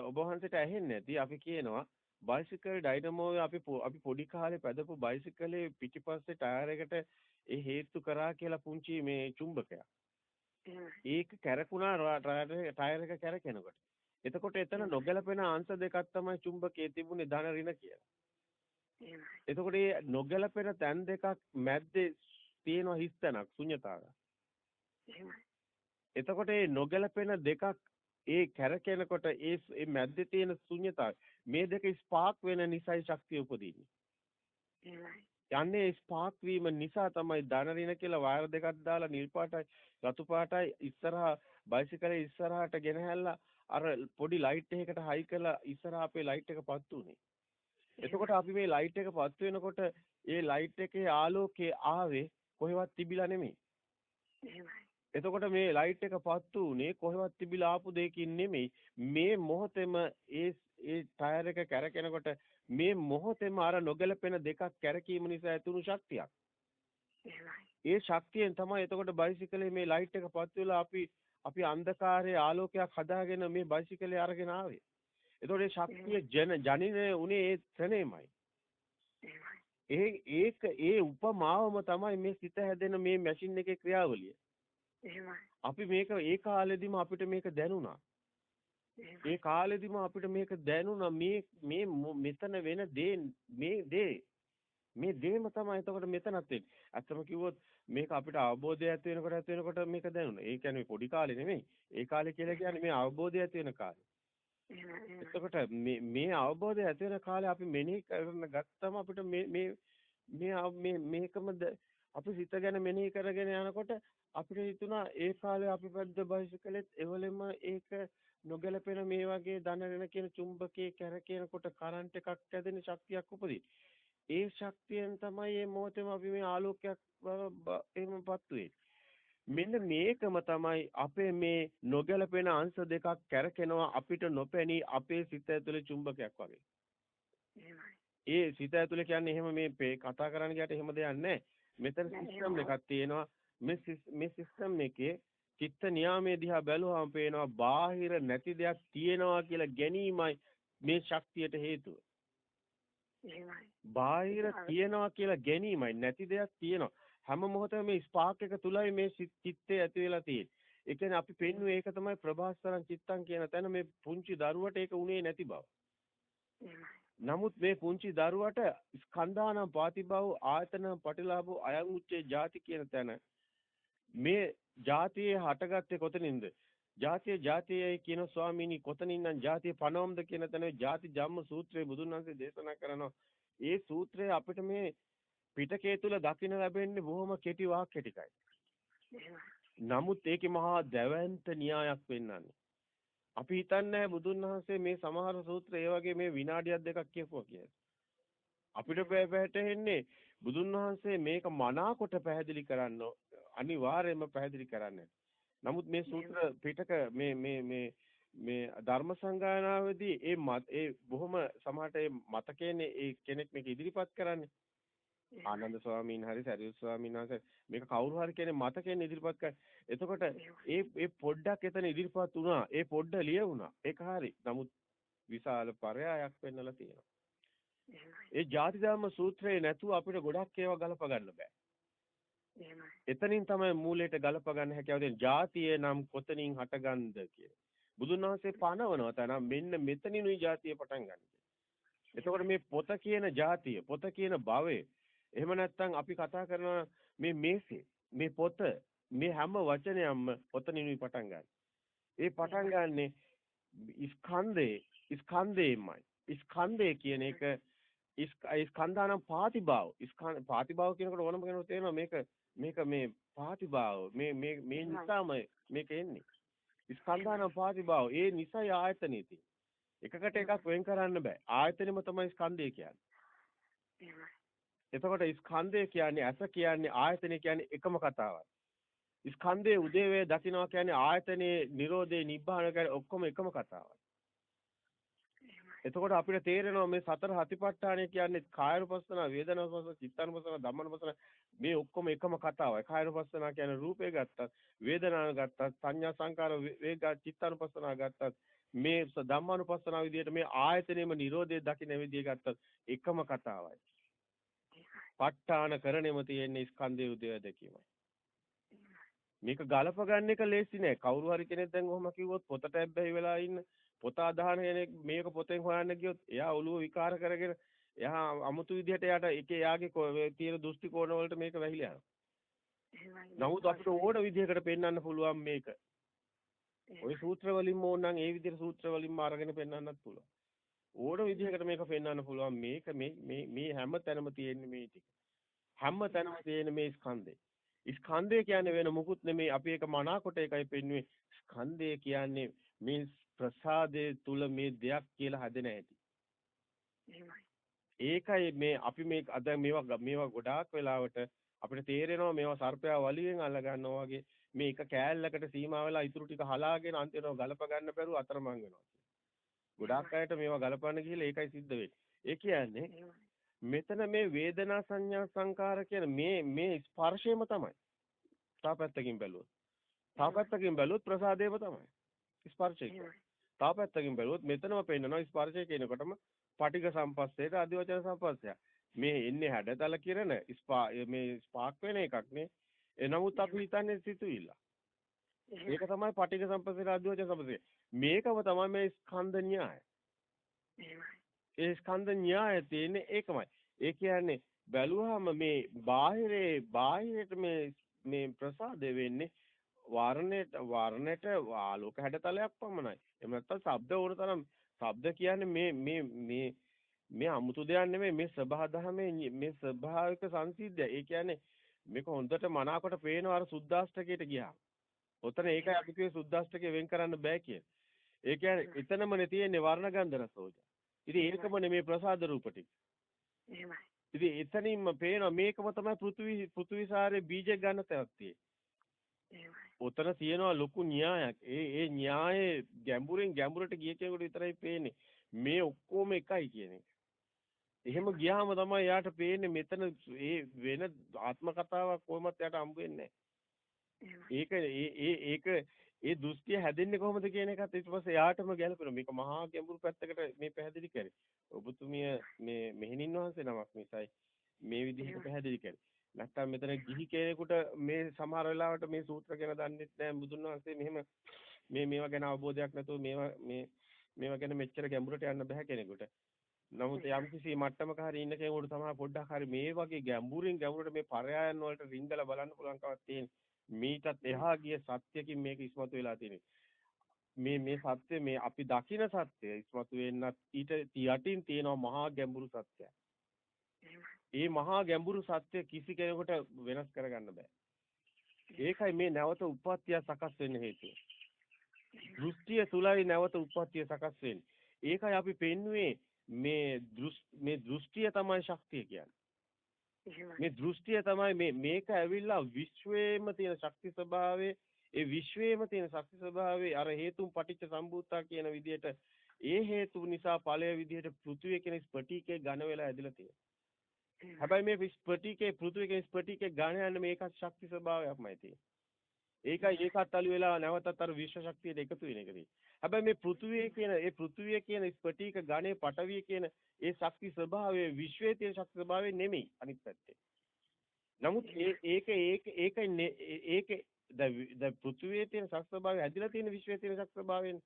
ඔබ වහන්සේට ඇහෙන්නේ නැති අපි කියනවා බයිසිකල් ඩයිනමෝ අපි අපි පොඩි කාලේ පැදපු බයිසිකලේ පිටිපස්සේ ටයර් එකට ඒ හේතු කරා කියලා පුංචි මේ චුම්බකයක්. ඒක කැරකුණා ටයර් එක කැරකෙනකොට. එතකොට එතන නොගැලපෙන අංශ දෙකක් තමයි චුම්බකයේ තිබුණේ ධන ඍණ කියලා. එතකොට මේ නොගැලපෙන තැන් දෙකක් මැද්දේ තියෙන හිස්තැනක් ශුන්‍යතාවය. එතකොට මේ නොගැලපෙන දෙකක් ඒ කැරකෙනකොට ඒ ඒ මැද්දේ තියෙන ශුන්‍යතාවය මේ දෙක ස්පාර්ක් වෙන නිසයි ශක්තිය උපදින්නේ. යන්නේ ස්පාර්ක් වීම නිසා තමයි ධන රින කියලා වයර් දෙකක් දාලා නිල් පාටයි රතු පාටයි ඉස්සරහා බයිසිකලේ ඉස්සරහාට ගෙනහැල්ලා අර පොඩි ලයිට් එකකට හයි කරලා ඉස්සරහා අපේ ලයිට් එක පත්තු උනේ. එතකොට අපි මේ ලයිට් එක පත්තු වෙනකොට ඒ ලයිට් එකේ ආලෝකයේ ආවේ කොහෙවත් තිබිලා නෙමෙයි. එතකොට මේ ලයිට් එක පත්තු උනේ කොහෙවත් තිබිලා ආපු දෙයකින් නෙමෙයි. මේ මොහොතේම ඒ ඒ ටයර් එක කැරකෙනකොට මේ මොහොතේම අර නොගැලපෙන දෙකක් කැරකීම නිසා ඇතිවුණු ශක්තියක්. ඒ ශක්තියෙන් තමයි එතකොට බයිසිකලේ මේ ලයිට් එක පත් වෙලා අපි අපි අන්ධකාරයේ ආලෝකයක් හදාගෙන මේ බයිසිකලේ අරගෙන ආවේ. එතකොට ඒ ශක්තිය ජන ජනිනේ උනේ ඒ ත්‍රණේමයි. ඒ ඒක ඒ උපමාවම තමයි මේ සිත හැදෙන මේ මැෂින් එකේ ක්‍රියාවලිය. අපි මේක ඒ කාලෙදිම අපිට මේක දැනුණා. ඒ කාලෙදිම අපිට මේක දැනුණා මේ මේ මෙතන වෙන දේ මේ දේ මේ දේම තමයි එතකොට මෙතනත් වෙන්නේ. ඇත්තම කිව්වොත් මේක අපිට අවබෝධය ඇති වෙනකොට ඇති වෙනකොට මේක දැනුණා. ඒ කියන්නේ පොඩි කාලේ නෙමෙයි. ඒ කාලේ කියලා කියන්නේ මේ අවබෝධය ඇති වෙන කාලේ. එතකොට මේ මේ අවබෝධය ඇති වෙන කාලේ අපි මෙනෙහි කරන ගත්තම අපිට මේ මේ මේ මේකම අපි සිත ගැන මෙනෙහි කරගෙන යනකොට අපිට හිතුණා ඒ කාලේ අපි පැද්ද බයිසිකලෙත් එවලෙම ඒක නොගැලපෙන මේ වගේ ධනරෙන කියන චුම්බකයේ කැරකෙනකොට කරන්ට් එකක් ඇදෙන ශක්තියක් උපදින. ඒ ශක්තියෙන් තමයි මේ මොහොතේම අපි මේ ආලෝකයක් එහෙමපත් වෙන්නේ. මෙන්න මේකම තමයි අපේ මේ නොගැලපෙන අංශ දෙකක් කැරකෙනවා අපිට නොපැනී අපේ සිත ඇතුලේ චුම්බකයක් වගේ. ඒ සිත ඇතුලේ කියන්නේ එහෙම මේ කතා කරන්න ගියට එහෙම දෙයක් නැහැ. මෙතන සිස්ටම් එකක් තියෙනවා. මේ මේ සිස්ටම් එකේ චිත්ත නියාමයේ දිහා බැලුවාම පේනවා බාහිර නැති දෙයක් තියෙනවා කියලා ගැනීමයි මේ ශක්තියට හේතුව. බාහිර තියෙනවා කියලා ගැනීමයි නැති දෙයක් තියෙනවා. හැම මොහොතම මේ ස්පාර්ක් එක තුලයි මේ චිත්තේ ඇති වෙලා තියෙන්නේ. ඒ කියන්නේ අපි පෙන්වුවේ ඒක තමයි ප්‍රභාස්තරං චිත්තං කියන තැන මේ පුංචි දරුවට ඒක උනේ නැති බව. නමුත් මේ පුංචි දරුවට ස්කන්ධානම් පාතිබව ආයතන පටිලාභෝ අයං උච්චේ ಜಾති කියන තැන මේ ජාතියේ හටගත්තේ කොතනින්ද? ජාතිය ජාතියයි කියන ස්වාමීනි කොතනින්නම් ජාතිය පනවම්ද කියන තැන ජාති ජම්ම සූත්‍රයේ බුදුන් වහන්සේ දේශනා කරනවා. ඒ සූත්‍රය අපිට මේ පිටකේ තුල දකින්න ලැබෙන්නේ බොහොම කෙටි වාක්‍ය ටිකයි. නමුත් ඒකේ මහා දැවැන්ත න්‍යායක් වෙන්නන්නේ. අපි හිතන්නේ බුදුන් වහන්සේ මේ සමහර සූත්‍ර ඒ වගේ මේ විනාඩියක් දෙකක් කියපුවා කියලා. අපිට පැහැටෙන්නේ බුදුන් වහන්සේ මේක මනාකොට පැහැදිලි කරන්න අනිවාර්යයෙන්ම පැහැදිලි කරන්නේ. නමුත් මේ සූත්‍ර පිටක මේ මේ මේ මේ ධර්ම සංගායනාවේදී ඒ ඒ බොහොම සමහරට ඒ මතකයනේ ඒ කෙනෙක් මේක ඉදිරිපත් කරන්නේ. ආනන්ද ස්වාමීන් හරි සරියුත් ස්වාමීන් වහන්සේ මේක කවුරු හරි කෙනෙක් මතකයෙන් ඉදිරිපත් කර. එතකොට ඒ ඒ පොඩ්ඩක් එතන ඉදිරිපත් වුණා. ඒ පොඩ්ඩ ලියවුණා. ඒක හරි. නමුත් විශාල පරයායක් පෙන්නලා තියෙනවා. ඒ ජාති ධර්ම සූත්‍රේ නැතුව අපිට ගොඩක් ඒවා ගලප ගන්න බෑ. එතනින් තමයි මූලයට ගලප ගන්න හැකියාව දෙන්නේ. ජාතිය නම් කොතනින් හටගන්ද කියලා. බුදුන් වහන්සේ පනවනවා තනම් මෙන්න මෙතනිනුයි ජාතිය පටන් ගන්න. එතකොට මේ පොත කියන જાතිය, පොත කියන භවය එහෙම නැත්නම් අපි කතා කරන මේ මේසේ, මේ පොත, මේ හැම වචනයක්ම පොතනිනුයි පටන් ගන්න. ඒ පටන් ගන්නෙ ස්කන්ධේ, ස්කන්ධේමයි. ස්කන්ධය කියන එක ස්කන්ධානම් පාතිභාව. ස්කන්ධ පාතිභාව කියනකොට ඕනම කෙනෙකුට තේරෙනවා මේක මේක මේ පාතිභාව මේ මේ මේ නිසාම මේක එන්නේ. ස්කන්ධානම් පාතිභාව. ඒ නිසයි ආයතනෙ තියෙන්නේ. එකකට එකක් වෙන් කරන්න බෑ. ආයතනෙම තමයි ස්කන්ධය කියන්නේ. එතකොට ස්කන්ධය කියන්නේ ඇස කියන්නේ ආයතනය කියන්නේ එකම කතාවක්. ස්කන්ධයේ උදේවේ දකින්නවා කියන්නේ ආයතනයේ Nirodhe Nibbana කියන්නේ ඔක්කොම එකම කතාවක්. එතකොට අපිට තේරෙනවා මේ සතර හතිපට්ඨානය කියන්නේ කායනුපස්සන, වේදනානුපස්සන, චිත්තානුපස්සන, ධම්මානුපස්සන මේ ඔක්කොම එකම කතාවයි. කායනුපස්සන කියන්නේ රූපේ ගත්තත්, වේදනාව ගත්තත්, සංඥා සංකාර වේග චිත්තානුපස්සන ගත්තත් මේ ධම්මානුපස්සන විදිහට මේ ආයතනෙම Nirodhe දකින්න විදිහ ගත්තත් එකම කතාවයි. ප ဋ ාණ කරණෙම තියෙන ස්කන්ධය උදේ දැකීමයි. මේක ගලප ගන්න එක ලේසි නෑ. කවුරු හරි කෙනෙක් දැන් ඔහොම කිව්වොත් පොතට ඇබ්බැහි වෙලා ඉන්න පොත අදහන කෙනෙක් මේක පොතෙන් හොයන්න ගියොත් එයා ඔළුව විකාර කරගෙන එයා අමුතු විදිහට එයාට ඒකේ එයාගේ තියෙන දෘෂ්ටි කෝණ වලට මේක වැහිලා යනවා. නමුත් අපිට ඕන විදිහකට පෙන්වන්න පුළුවන් මේක. ওই සූත්‍ර වලින්ම ඕනනම් ඒ විදිහට සූත්‍ර වලින්ම අරගෙන පෙන්වන්නත් පුළුවන්. ඕන විදිහකට මේක පෙන්වන්න පුළුවන් මේක මේ මේ මේ හැම තැනම තියෙන මේ ටික. හැම තැනම තියෙන මේ ස්කන්ධේ. ස්කන්ධය කියන්නේ වෙන මුකුත් නෙමෙයි අපි ඒක මනාකොට ඒකයි පෙන්වුවේ ස්කන්ධය කියන්නේ මේ ප්‍රසාදයේ තුල මේ දෙයක් කියලා හැදෙන ඇති. ඒකයි මේ අපි මේ අද මේවා මේවා ගොඩාක් වෙලාවට අපිට තේරෙනවා මේවා සර්පයා වලියෙන් අල්ල ගන්නවා වගේ මේ එක කෑල්ලකට සීමා වෙලා ඉතුරු ටික හලාගෙන අන්තිමට ගලප ගන්න බැරුව අතරමං වෙනවා. ගොඩාක් අයට මේවා ගලපන්න ගිහලා ඒකයි සිද්ධ වෙන්නේ. ඒ කියන්නේ මෙතන මේ වේදනා සංඥා සංකාර කියන මේ මේ ස්පර්ශයම තමයි. තාපැත්තකින් බැලුවොත්. තාපැත්තකින් බැලුවොත් ප්‍රසාදේම තමයි. ස්පර්ශය. තාපැත්තකින් බැලුවොත් මෙතනම පෙන්නනවා ස්පර්ශය කියනකොටම පටික සම්පස්සේට අධිවචන සම්පස්සය. මේ එන්නේ හැඩතල කිරණ මේ ස්පාක් වෙන එකක් නේ. එනමුත් අපි හිතන්නේ සිතුවිල්ල. ඒක තමයි පටික සම්පස්සේට අධිවචන සම්පස්සය. මේකම තමයි මේ ස්කන්ධ න්‍යාය. ඒ ස්කන්ධ න්‍යාය තියෙන්නේ ඒකමයි. ඒ කියන්නේ බැලුවාම මේ බාහිරේ බාහිරට මේ මේ ප්‍රසාදේ වෙන්නේ වර්ණයට වර්ණයට ආලෝක හැඩතලයක් පමණයි. එහෙම නැත්නම් ශබ්ද ඕන තරම් ශබ්ද කියන්නේ මේ මේ මේ මේ 아무තු දෙයක් නෙමෙයි මේ සබහාදහමේ මේ ස්වභාවික සංසිද්ධිය. ඒ කියන්නේ මේක හොඳට මනාකොට පේනවා අර සුද්දාෂ්ටකයට ගියා. ඔතන ඒකයි අපි කිව්වේ සුද්දාෂ්ටකේ වෙන් කරන්න බෑ කියලා. ඒ කියන්නේ එතනමනේ තියෙන්නේ වර්ණ ගන්ධ රසෝජ. ඉතින් ඒකමනේ මේ ප්‍රසාද රූප ටික. එහෙමයි. ඉතින් එතනින්ම පේනවා මේකම තමයි පෘථිවි පෘථිවිසාරේ බීජ ගන්න තැනක් තියෙන්නේ. උතන තියෙනවා ලොකු න්‍යායක්. ඒ ඒ න්‍යායේ ගැඹුරෙන් ගැඹුරට ගිය කෙනෙකුට විතරයි පේන්නේ. මේ ඔක්කොම එකයි කියන එක. එහෙම ගියාම තමයි යාට පේන්නේ මෙතන ඒ වෙන ආත්ම කතාවක් කොහොමත් යාට හම්බ වෙන්නේ ඒක ඒ ඒක ඒ දෘෂ්ටිය හැදෙන්නේ කොහොමද කියන එකත් ඊට පස්සේ යාටම ගැලපෙනවා. මේක මහා ගැඹුරු පැත්තකට මේ පැහැදිලි කරේ. ඔබතුමිය මේ මෙහෙණින් වහන්සේ නමක් නිසායි මේ විදිහට පැහැදිලි කරේ. නැත්තම් මෙතන ගිහි කෙනෙකුට මේ සමහර වෙලාවට මේ සූත්‍ර ගැන දන්නේ නැහැ බුදුන් වහන්සේ මෙහෙම මේ මේවා ගැන අවබෝධයක් නැතුව මේවා මේ මේවා ගැන මෙච්චර ගැඹුරට යන්න බෑ කෙනෙකුට. නමුත් යම්කිසි මට්ටමක හරි ඉන්න කෙනෙකුට තමයි පොඩ්ඩක් හරි මේ වගේ ගැඹුරින් ගැඹුරට මේ පරයයන් වලට රිංගලා බලන්න පුළුවන්කමක් තියෙන. මීටත් එහා ගිය සත්‍යකින් මේක ඉස්මතු වෙලා තියෙන්නේ. මේ මේ සත්‍ය මේ අපි දකින සත්‍ය ඉස්මතු වෙන්නත් ඊට යටින් තියෙනවා මහා ගැඹුරු සත්‍යයක්. ඒ මහා ගැඹුරු සත්‍ය කිසි කෙනෙකුට වෙනස් කරගන්න බෑ. ඒකයි මේ නැවත උප්පත්තිය සකස් වෙන්න හේතුව. දෘෂ්ටිය තුලයි නැවත උප්පත්තිය සකස් වෙන්නේ. ඒකයි අපි පෙන්වුවේ මේ මේ දෘෂ්ටිය තමයි ශක්තිය කියන්නේ. මේ දෘෂ්ටිය තමයි මේ මේක ඇවිල්ලා විශ්වයේම තියෙන ශක්ති ස්වභාවය ඒ විශ්වයේම තියෙන ශක්ති ස්වභාවය අර හේතුන් පටිච්ච සම්භූතා කියන විදිහට ඒ හේතු නිසා ඵලය විදිහට පෘථිවිය කියන ස්පටිකේ ඝන වෙලා ඇදලා තියෙනවා. හැබැයි මේ ස්පටිකේ පෘථිවිය කියන ස්පටිකේ ඝන යන මේකත් ශක්ති ස්වභාවයක්මයි තියෙන්නේ. ඒකයි ඒකත් අලු වෙලා නැවතත් අර විශ්ව ශක්තියට එකතු වෙන එකදී. හැබැයි මේ පෘථුවිය කියන ඒ පෘථුවිය කියන ස්පටික ගණේ පටවිය කියන ඒ ශක්ති ස්වභාවය විශ්වයේ තියෙන ශක්ති ස්වභාවය නෙමෙයි අනිත් පැත්තේ. නමුත් ඒක ඒක ඒකයි ඒක ද පෘථුවියේ තියෙන ශක්ති ස්වභාවය ඇදලා තියෙන විශ්වයේ තියෙන ශක්ති ස්වභාවයෙන්.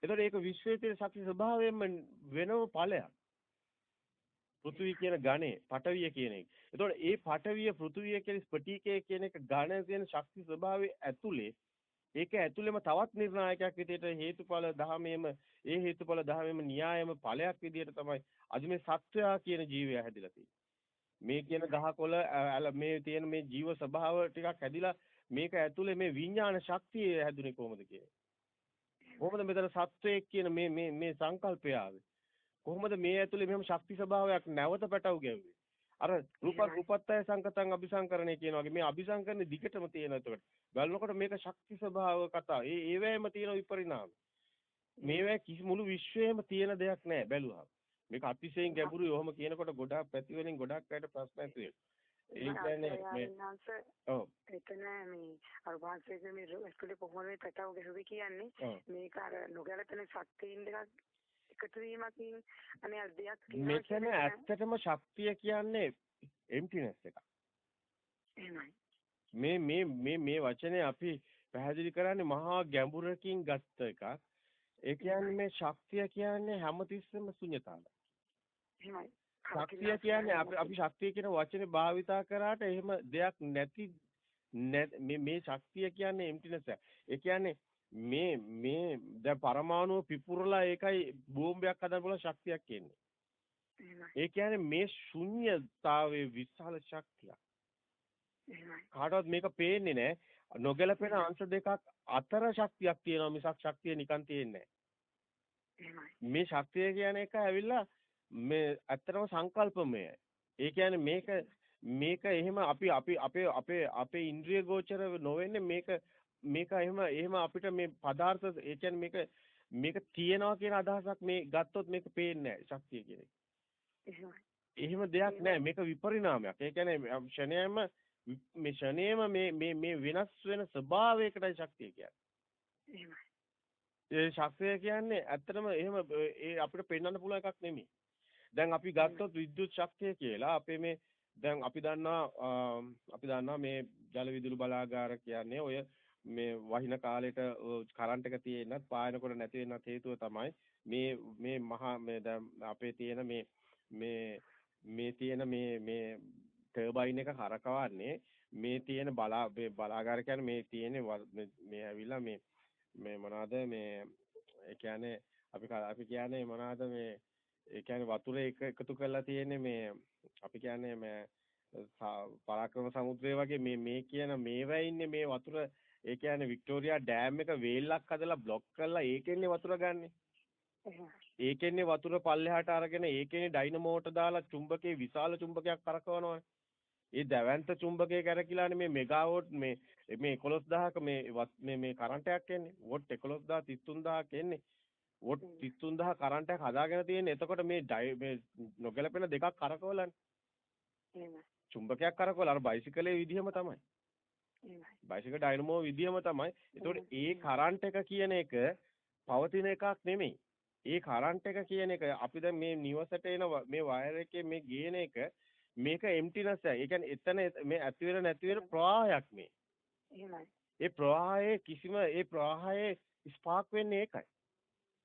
එතකොට ඒක විශ්වයේ තියෙන ශක්ති ස්වභාවයෙන්ම වෙනම ඵලයක්. පෘථිවි කියන ඝනේ පටවිය කියන එක. එතකොට ඒ පටවිය පෘථිවිය කියන ස්පටිකය කියන එක ඝන කියන ශක්ති ස්වභාවයේ ඇතුලේ ඒක ඇතුළෙම තවත් නිර්ණායකයක් විදිහට හේතුඵල ධහමේම ඒ හේතුඵල ධහමේම න්‍යායම ඵලයක් විදිහට තමයි අද මේ සත්වයා කියන ජීවය හැදිලා තියෙන්නේ. මේ කියන ගහකොළ මේ තියෙන මේ ජීව ස්වභාව ටිකක් හැදිලා මේක ඇතුලේ මේ විඥාන ශක්තිය හැදුනේ කොහොමද කියන්නේ? කොහොමද මෙතන සත්වයක් කියන මේ මේ මේ සංකල්පය ආවේ? කොහොමද මේ ඇතුලේ මෙහෙම ශක්ති ස්වභාවයක් නැවත පැටව ගැව්වේ? අර රූප රූපත්තය සංකතං අபிසංකරණය කියන වගේ මේ අபிසංකරණේ දිගටම තියෙනවා එතකොට. බලනකොට මේක ශක්ති ස්වභාව කතා. ඒ ඒවැයම තියෙන විපරිණාම. මේවැය කිසි මුළු විශ්වයේම තියෙන දෙයක් නෑ බැලුවා. මේක අතිශයින් ගැඹුරුයි. ඔහොම කියනකොට ගොඩාක් පැති වලින් ගොඩක් අයට ප්‍රශ්න ඇති වෙනවා. ඒ කියන්නේ මේ ඔව් එතන මේ අර වාසිකේ මේ ඉස්කෝලේ කොහොමද පැටව ගැහුවේ කියන්නේ මේක අර නොගැලපෙන සත්‍යයින් දෙකක් එකතු වීමකින් අනේ අර දෙයක් මෙතන ඇත්තටම ශක්තිය කියන්නේ එම්ටිනස් එකක්. මේ මේ මේ මේ වචනේ අපි පැහැදිලි කරන්නේ මහා ගැඹුරකින් ගත්ත එකක්. ඒ කියන්නේ මේ ශක්තිය කියන්නේ හැමතිස්සෙම ශුන්‍යතාවය. ශක්තිය කියන්නේ අපි අපි ශක්තිය කියන වචනේ භාවිතා කරාට එහෙම දෙයක් නැති මේ මේ ශක්තිය කියන්නේ එම්ටිනස් එක. ඒ කියන්නේ මේ මේ දැන් පරමාණු පිපුරලා ඒකයි බෝම්බයක් හදන්න පුළුවන් ශක්තියක් එන්නේ. ඒ කියන්නේ මේ ශුන්‍යතාවයේ විශාල ශක්තියක්. කාටවත් මේක පේන්නේ නැහැ. නොගැලපෙන අංශ දෙකක් අතර ශක්තියක් තියෙනවා මිසක් ශක්තිය නිකන් තියෙන්නේ මේ ශක්තිය කියන එක ඇවිල්ලා මේ ඇත්තටම සංකල්පමය. ඒ කියන්නේ මේක මේක එහෙම අපි අපි අපේ අපේ අපේ ඉන්ද්‍රිය ගෝචර නොවෙන්නේ මේක මේක එහෙම එහෙම අපිට මේ පදාර්ථ ඒ කියන්නේ මේක මේක තියෙනවා කියන අදහසක් මේ ගත්තොත් මේක පේන්නේ නැහැ ශක්තිය කියන එක. එහෙම දෙයක් නැහැ මේක විපරිණාමයක්. ඒ කියන්නේ ෂණයම මේ ෂණයම මේ මේ මේ වෙනස් වෙන ස්වභාවයකටයි ශක්තිය කියන්නේ. ඒ ශක්තිය කියන්නේ ඇත්තටම එහෙම ඒ අපිට පෙන්වන්න පුළුවන් එකක් නෙමෙයි. දැන් අපි ගත්තොත් විද්‍යුත් ශක්තිය කියලා අපේ මේ දැන් අපි දන්නවා අපි දන්නවා මේ ජල විදුලි බලාගාර කියන්නේ ඔය මේ වහින කාලෙට කරන්ට් එක තියෙනත් පායනකොට නැති වෙනත් හේතුව තමයි මේ මේ මහා මේ දැන් අපේ තියෙන මේ මේ මේ තියෙන මේ මේ ටර්බයින් එක කරකවන්නේ මේ තියෙන බලා මේ බලාගාර කියන්නේ මේ තියෙන මේ ඇවිල්ලා මේ මේ මොනවාද මේ ඒ කියන්නේ අපි අපි කියන්නේ මොනවාද මේ ඒ කියන්නේ වතුර එක එකතු කරලා තියෙන්නේ මේ අපි කියන්නේ මේ පරාක්‍රම සමුද්‍රය වගේ මේ මේ කියන මේවා ඉන්නේ මේ වතුර ඒ කියන්නේ වික්ටෝරියා ඩෑම් එක වේල්ලක් හදලා බ්ලොක් කරලා ඒකෙන්නේ වතුර ගන්නෙ. ඒකෙන්නේ වතුර පල්ලෙහාට අරගෙන ඒකෙන්නේ ඩයිනමෝට දාලා චුම්බකේ විශාල චුම්බකයක් කරකවනවානේ. ඒ දැවැන්ත චුම්බකයේ කරකිලානේ මේ මෙගාවෝට් මේ මේ 11000ක මේ මේ මේ කරන්ට් එකක් එන්නේ. වෝට් 11000 33000ක් එන්නේ. වෝට් 33000 කරන්ට් එකක් හදාගෙන තියෙන්නේ. එතකොට මේ මේ නොගැලපෙන දෙකක් කරකවලානේ. එහෙම. චුම්බකයක් කරකවලා අර බයිසිකලේ විදිහම තමයි. බයිසිකල් ඩයිනමෝ විදියම තමයි. ඒතකොට ඒ කරන්ට් එක කියන එක පවතින එකක් නෙමෙයි. ඒ කරන්ට් එක කියන එක අපි දැන් මේ නිවසට එන මේ වයර් එකේ මේ ගේන එක මේක එම්ටිනස් එක. ඒ කියන්නේ එතන මේ ඇති වෙන නැති වෙන ප්‍රවාහයක් මේ. ඒ ප්‍රවාහයේ කිසිම ඒ ප්‍රවාහයේ ස්පාර්ක් වෙන්නේ ඒකයි.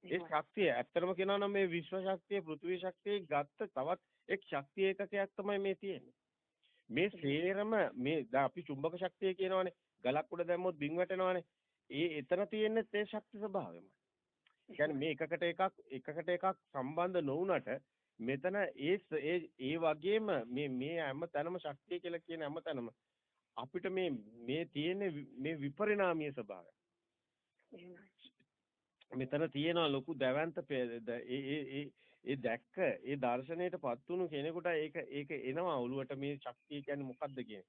ඒ ශක්තිය ඇත්තටම කියනවා නම් මේ විශ්ව ශක්තිය පෘථිවි ශක්තිය ගත්ත තවත් එක් ශක්තිය ඒකකයක් තමයි මේ තියෙන්නේ. මේ සේරම මේ අපි චුම්බක ශක්තිය කියනවනේ ගලක් උඩ දැම්මොත් බිම් වැටෙනවනේ ඒ එතන තියෙන්නේ ඒ ශක්ති ස්වභාවයමයි. කියන්නේ මේ එකකට එකක් එකකට එකක් සම්බන්ධ නොවුනට මෙතන ඒ ඒ වගේම මේ මේ හැම තැනම ශක්තිය කියලා කියන හැම තැනම අපිට මේ මේ තියෙන මේ විපරිණාමීය ස්වභාවය. මෙතන තියෙන ලොකු දැවැන්ත ඒ ඒ ඒ දැක්ක ඒ දර්ශනයටපත් වුණු කෙනෙකුට ඒක ඒක එනවා ඔළුවට මේ ශක්තිය කියන්නේ මොකක්ද කියන්නේ.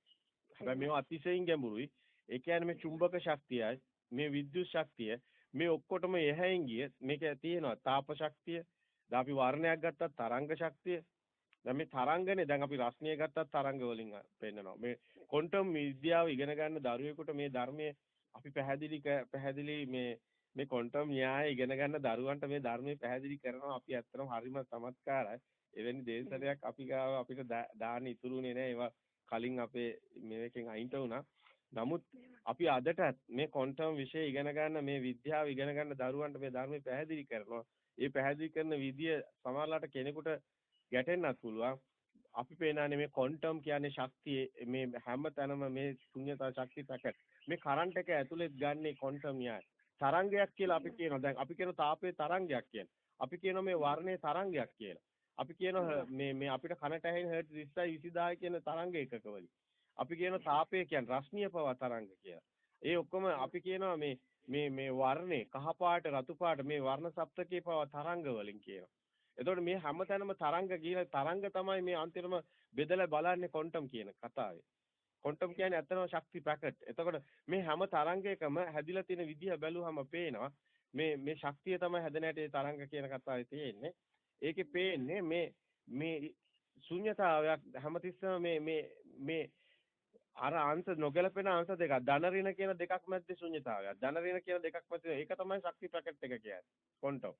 හැබැයි මේවා අතිශයින් ගැඹුරුයි. ඒ කියන්නේ මේ චුම්බක ශක්තියයි මේ විද්‍යුත් ශක්තිය මේ ඔක්කොටම එහැයින් ගිය මේක තියෙනවා තාප ශක්තිය. දැන් අපි වර්ණයක් ගත්තත් තරංග ශක්තිය. දැන් මේ තරංගනේ දැන් අපි රස්නිය ගත්තත් තරංග වලින් පෙන්නනවා. මේ ක්වොන්ටම් විද්‍යාව ඉගෙන ගන්න දරුවෙකුට මේ ධර්මයේ අපි පැහැදිලි පැහැදිලි මේ මේ ක්වොන්ටම් න්‍යාය ඉගෙන ගන්න දරුවන්ට මේ ධර්මයේ පැහැදිලි කරනවා අපි ඇත්තටම හරිම චමත්කාරයි. එවැනි දේශනයක් අපි ගාව අපිට දාන්න ඉතුරුනේ නෑ ඒවා කලින් අපේ මේකෙන් අයින්ට වුණා. නමුත් අපි අදටත් මේ ක්වොන්ටම් විෂය ඉගෙන ගන්න මේ විද්‍යාව ඉගෙන ගන්න දරුවන්ට මේ ධර්මයේ පැහැදිලි කරනවා. ඒ පැහැදිලි කරන විදිය සමහරලාට කෙනෙකුට ගැටෙන්නත් පුළුවන්. අපි පේනන්නේ මේ ක්වොන්ටම් කියන්නේ ශක්තිය මේ හැම තැනම මේ ශුන්‍යතා ශක්ති පැකට් මේ කරන්ට් එක ඇතුළේ ගන්නේ ක්වොන්ටම් න්‍යාය. තරංගයක් කියලා අපි කියනවා. දැන් අපි කියන තාපයේ තරංගයක් කියලා. අපි කියනවා මේ වර්ණයේ තරංගයක් කියලා. අපි කියනවා මේ මේ අපිට කනට ඇහෙන හර්ට් 20යි 20000 කියන තරංග එකක වලින්. අපි කියනවා තාපය කියන්නේ රශ්මිය පව තරංග කියලා. ඒ ඔක්කොම අපි කියනවා මේ මේ මේ වර්ණේ කහ පාට රතු පාට මේ වර්ණ සප්තකේ පව තරංග වලින් කියනවා. එතකොට මේ හැමතැනම තරංග කියලා තරංග තමයි මේ අන්තිමම බෙදලා බලන්නේ ක්වොන්ටම් කියන කතාවේ. ක්වොන්ටම් කියන්නේ ඇත්තම ශක්ති පැකට්. එතකොට මේ හැම තරංගයකම හැදිලා තියෙන විදිහ බැලුවම පේනවා. මේ මේ ශක්තිය තමයි හැදෙන හැටි තරංග කියන කතාවේ තියෙන්නේ. ඒකේ පේන්නේ මේ මේ ශුන්‍යතාවයක් හැමතිස්සම මේ මේ මේ අර අංශ නොගැලපෙන අංශ දෙකක්. ධන ඍණ කියන දෙකක් මැද්දේ ශුන්‍යතාවයක්. ධන ඍණ කියන දෙකක් මැද්දේ ඒක තමයි ශක්ති පැකට් එක කියන්නේ. ක්වොන්ටම්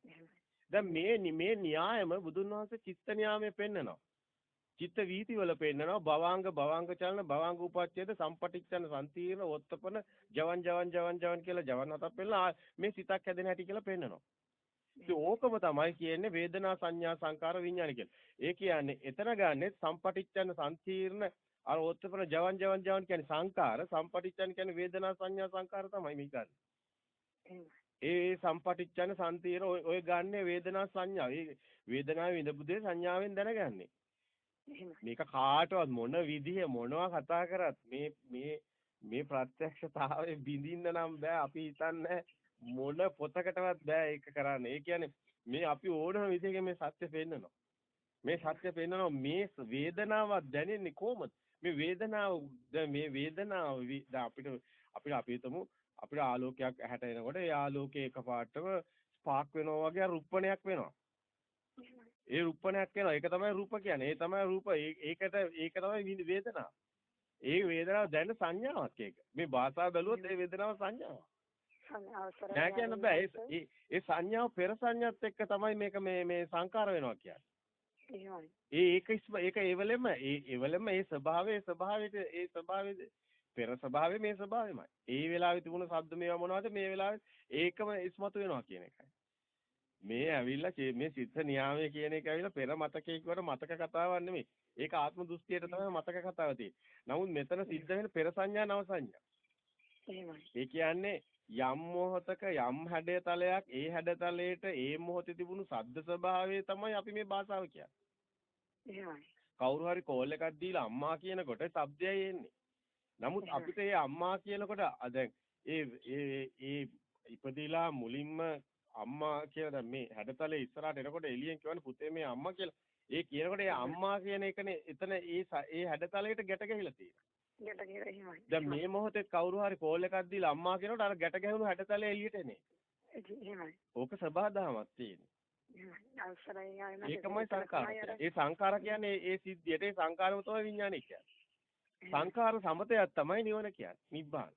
දැන් මේ මේ න්‍යායම බුදුන් වහන්සේ චිත්ත න්‍යාමයේ පෙන්නනවා චිත්ත වීති වල පෙන්නනවා භවාංග භවාංග චලන භවාංග උපච්ඡේද සම්පටිච්ඡන සම්තීර්ණ වොත්තපන ජවන් ජවන් ජවන් ජවන් කියලා ජවන් හතක් පෙන්නලා මේ සිතක් හැදෙන හැටි කියලා පෙන්නනවා ඉතින් ඕකම තමයි කියන්නේ වේදනා සංඥා සංකාර විඥාන කියලා. ඒ කියන්නේ එතන ගන්නෙ සම්පටිච්ඡන සම්තීර්ණ අර ඔත්තපන ජවන් ජවන් ජවන් කියන්නේ සංකාර සම්පටිච්ඡන කියන්නේ වේදනා සංඥා සංකාර තමයි මේ ගන්න. ඒ සම්පටිච්ඡන සම්තීර ඔය ගන්නේ වේදනා සංඥා. වේදනාවේ විඳපු දේ සංඥාවෙන් දැනගන්නේ. මේක කාටවත් මොන විදිහ මොනවා කතා කරත් මේ මේ මේ ප්‍රත්‍යක්ෂතාවයේ බිඳින්න නම් බෑ අපි හිතන්නේ මොන පොතකටවත් බෑ ඒක කරන්න. ඒ කියන්නේ මේ අපි ඕනම විදිහකින් මේ සත්‍ය පෙන්නනවා. මේ සත්‍ය පෙන්නනවා මේ වේදනාවක් දැනෙන්නේ කොහොමද? මේ වේදනාව දැන් මේ වේදනාව අපිට අපිට අපි හිතමු අපිට ආලෝකයක් ඇහැට එනකොට ඒ ආලෝකයේ එකපාරටම ස්පාක් වෙනවා වගේ රුප්පණයක් වෙනවා. ඒ රුප්පණයක් වෙනවා. ඒක තමයි රූප කියන්නේ. ඒ තමයි රූප. ඒකට ඒක තමයි වේදනාව. ඒ වේදනාව දැන සංඥාවක් ඒක. මේ භාෂාව බැලුවොත් ඒ වේදනාව සංඥාවක්. නෑ කියන්න බෑ. ඒ ඒ සංඥාව පෙර සංඥාත් එක්ක තමයි මේක මේ මේ සංකාර වෙනවා කියන්නේ. ඒ ඒක ඒක ඒවලෙම ඒ ඒවලෙම ඒ ස්වභාවයේ ස්වභාවයට ඒ ස්වභාවයේ පෙර ස්වභාවය මේ ස්වභාවයමයි. ඒ වෙලාවේ තිබුණ ශබ්ද මේවා මොනවද මේ වෙලාවේ ඒකම ඉස්මතු වෙනවා කියන එකයි. මේ ඇවිල්ලා මේ සිත නියාමයේ කියන එක ඇවිල්ලා පෙර මතකයක වල මතක කතාවක් නෙමෙයි. ඒක ආත්ම දෘෂ්ටියට තමයි මතක කතාව තියෙන්නේ. නමුත් මෙතන සිද්ධ වෙන පෙර සංඥා නව සංඥා. එහෙමයි. ඒ කියන්නේ යම් මොහතක යම් හැඩතලයක් ඒ හැඩතලයට ඒ මොහොතේ තිබුණු සද්ද ස්වභාවය තමයි අපි මේ භාෂාව කියන්නේ. එහෙමයි. කවුරු හරි කෝල් එකක් දීලා අම්මා කියනකොට શબ્දයයි එන්නේ. නමුත් අපිට ඒ අම්මා කියනකොට දැන් ඒ ඒ ඒ ඉපදිලා මුලින්ම අම්මා කියලා දැන් මේ හැඩතලේ ඉස්සරහට එනකොට එළියෙන් කියවනේ පුතේ මේ අම්මා කියලා. ඒ කියනකොට ඒ අම්මා කියන එකනේ එතන ඒ ඒ හැඩතලයට ගැට ගැහිලා තියෙනවා. ගැට ගැහිලා එහෙමයි. දැන් මේ මොහොතේ කවුරු හරි කෝල් එකක් දීලා අම්මා කියනකොට අර ගැට ගැහුණු හැඩතලේ එළියට එන්නේ. එහෙමයි. ඕක සබහාදහමක් තියෙන්නේ. ඒකමයි සංකාර. ඒ සංකාර කියන්නේ ඒ සිද්ධියට ඒ සංකාරම තමයි විඥානය කියන්නේ. සංකාර සමතයක් තමයි නිවන කියන්නේ. නිබ්බාන.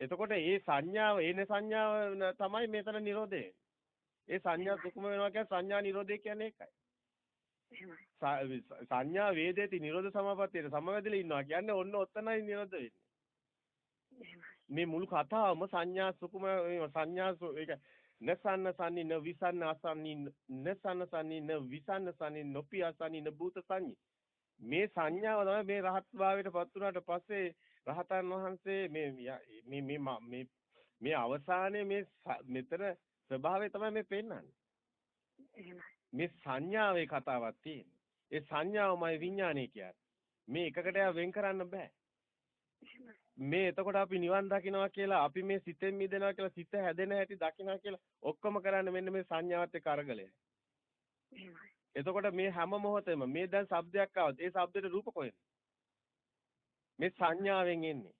එතකොට ඒ සංඥාව එන සංඥාව තමයි මෙතන නිරෝධය. ඒ සංඥා දුකම වෙනවා කියන්නේ සංඥා නිරෝධය කියන්නේ ඒකයි. සංඥා වේදේති නිරෝධ සමාපත්තියට සමවැදලා ඉන්නවා කියන්නේ ඔන්න ඔතනයි නිරෝධ වෙන්නේ. මේ මුළු කතාවම සංඥා සුකුම සංඥා ඒක නසන්න සන්නි න විසන්න අසන්නි නසන්න සන්නි න විසන්න සන්නි නොපි අසන්නි න භූත සංඤි මේ සංඥාව තමයි මේ රහත් භාවයට පත් වුණාට පස්සේ රහතන් වහන්සේ මේ මේ මේ මේ මේ අවසානයේ මේ මෙතන ස්වභාවය තමයි මේ පෙන්වන්නේ. මේ සංඥාවේ කතාවක් තියෙනවා. ඒ සංඥාවමයි විඥානය කියන්නේ. මේ එකකට වෙන් කරන්න බෑ. මේ එතකොට අපි නිවන් දකින්නවා කියලා අපි මේ සිතෙන් මිදෙනවා කියලා සිත හැදෙන හැටි දකින්නවා කියලා ඔක්කොම කරන්න මෙන්න මේ සංඥාවත් එක්ක අරගලය. එතකොට මේ හැම මොහොතෙම මේ දැන් shabdayak ආවත් ඒ shabdete රූප කොහෙද? මේ සංඥාවෙන් එන්නේ.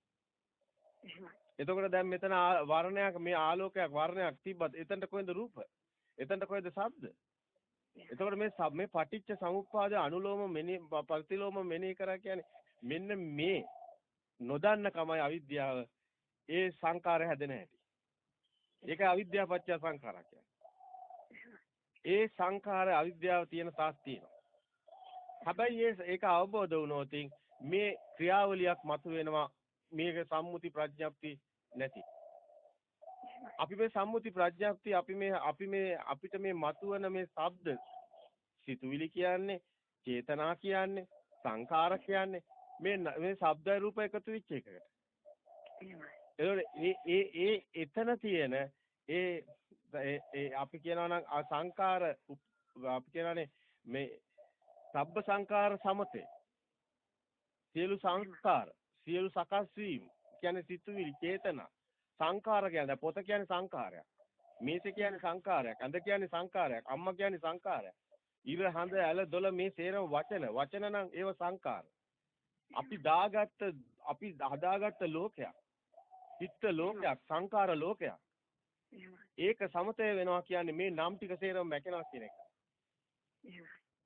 එතකොට දැන් මෙතන වර්ණයක් මේ ආලෝකයක් වර්ණයක් තිබ්බත් එතනට කොහෙන්ද රූප? එතනට කොහෙන්ද ශබ්ද? එතකොට මේ මේ පටිච්ච සමුප්පාද අනුලෝම මෙනි ප්‍රතිලෝම මෙනි කරා කියන්නේ මෙන්න මේ නොදන්න කමයි අවිද්‍යාව ඒ සංකාර හැදෙන හැටි. ඒක අවිද්‍යාව පත්‍ය සංඛාරා ඒ සංඛාර අවිද්‍යාව තියෙන තාක් තියෙනවා. හැබැයි ඒක අවබෝධ වුණොත් මේ ක්‍රියාවලියක් මතුවෙනවා මේක සම්මුති ප්‍රඥප්ති නැති. අපි මේ සම්මුති ප්‍රඥප්ති අපි මේ අපි මේ අපිට මේ මතුවන මේ ශබ්ද සිතුවිලි කියන්නේ, චේතනා කියන්නේ, සංකාර කියන්නේ මේ මේ ශබ්ද රූප එකතු වෙච්ච එකකට. ඒ ඒ ඒ එතන තියෙන ඒ ඒ අපි කියනවා නම් සංකාර අපි කියනවානේ මේ සබ්බ සංකාර සමතේ සියලු සංස්කාර සියලු සකස් වීම කියන්නේ සිතුවිලි චේතනා. සංකාර කියන්නේ පොත කියන්නේ සංකාරයක් මේස කියන්නේ සංකාරයක් අඳ කියන්නේ සංකාරයක් අම්මා කියන්නේ සංකාරයක් ඉර හඳ ඇල දොල මේ සේරම වචන. වචන නම් ඒව සංකාර අපි දාගත්ත අපි හදාගත්ත ලෝකයක්. චිත්ත ලෝකයක් සංකාර ලෝකයක්. ඒක සමතය වෙනවා කියන්නේ මේ නම් ටික සේරම මැකෙනවා කියන එක.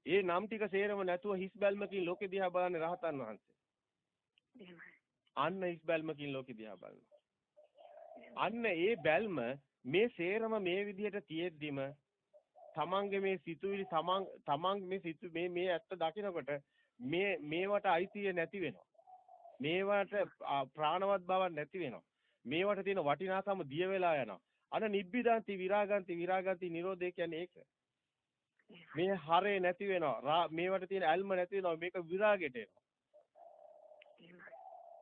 ඒ නම් ටික සේරම නැතුව හිස් බැල්මකින් ලෝකෙ දිහා බලන්නේ රහතන් වහන්සේ. අන්න හිස් බැල්මකින් ලෝකෙ දිහා බලනවා. අන්න ඒ බැල්ම මේ සේරම මේ විදිහට තියෙද්දිම තමන්ගේ මේ සිතුවිලි තමන් තමන් මේ සිතු මේ මේ ඇත්ත දකිනකොට මේ මේවට අයිතිය නැති වෙනවා. මේවට ප්‍රාණවත් බවක් නැති වෙනවා. මේවට තියෙන වටිනාකම දිය වෙලා යනවා. අන නිබ්බිදාන්ති විරාගන්ති විරාගන්ති නිරෝධය කියන්නේ ඒක. මේ හරේ නැති වෙනවා. මේවට තියෙන ඇල්ම නැති වෙනවා. මේක විරාගයට එනවා.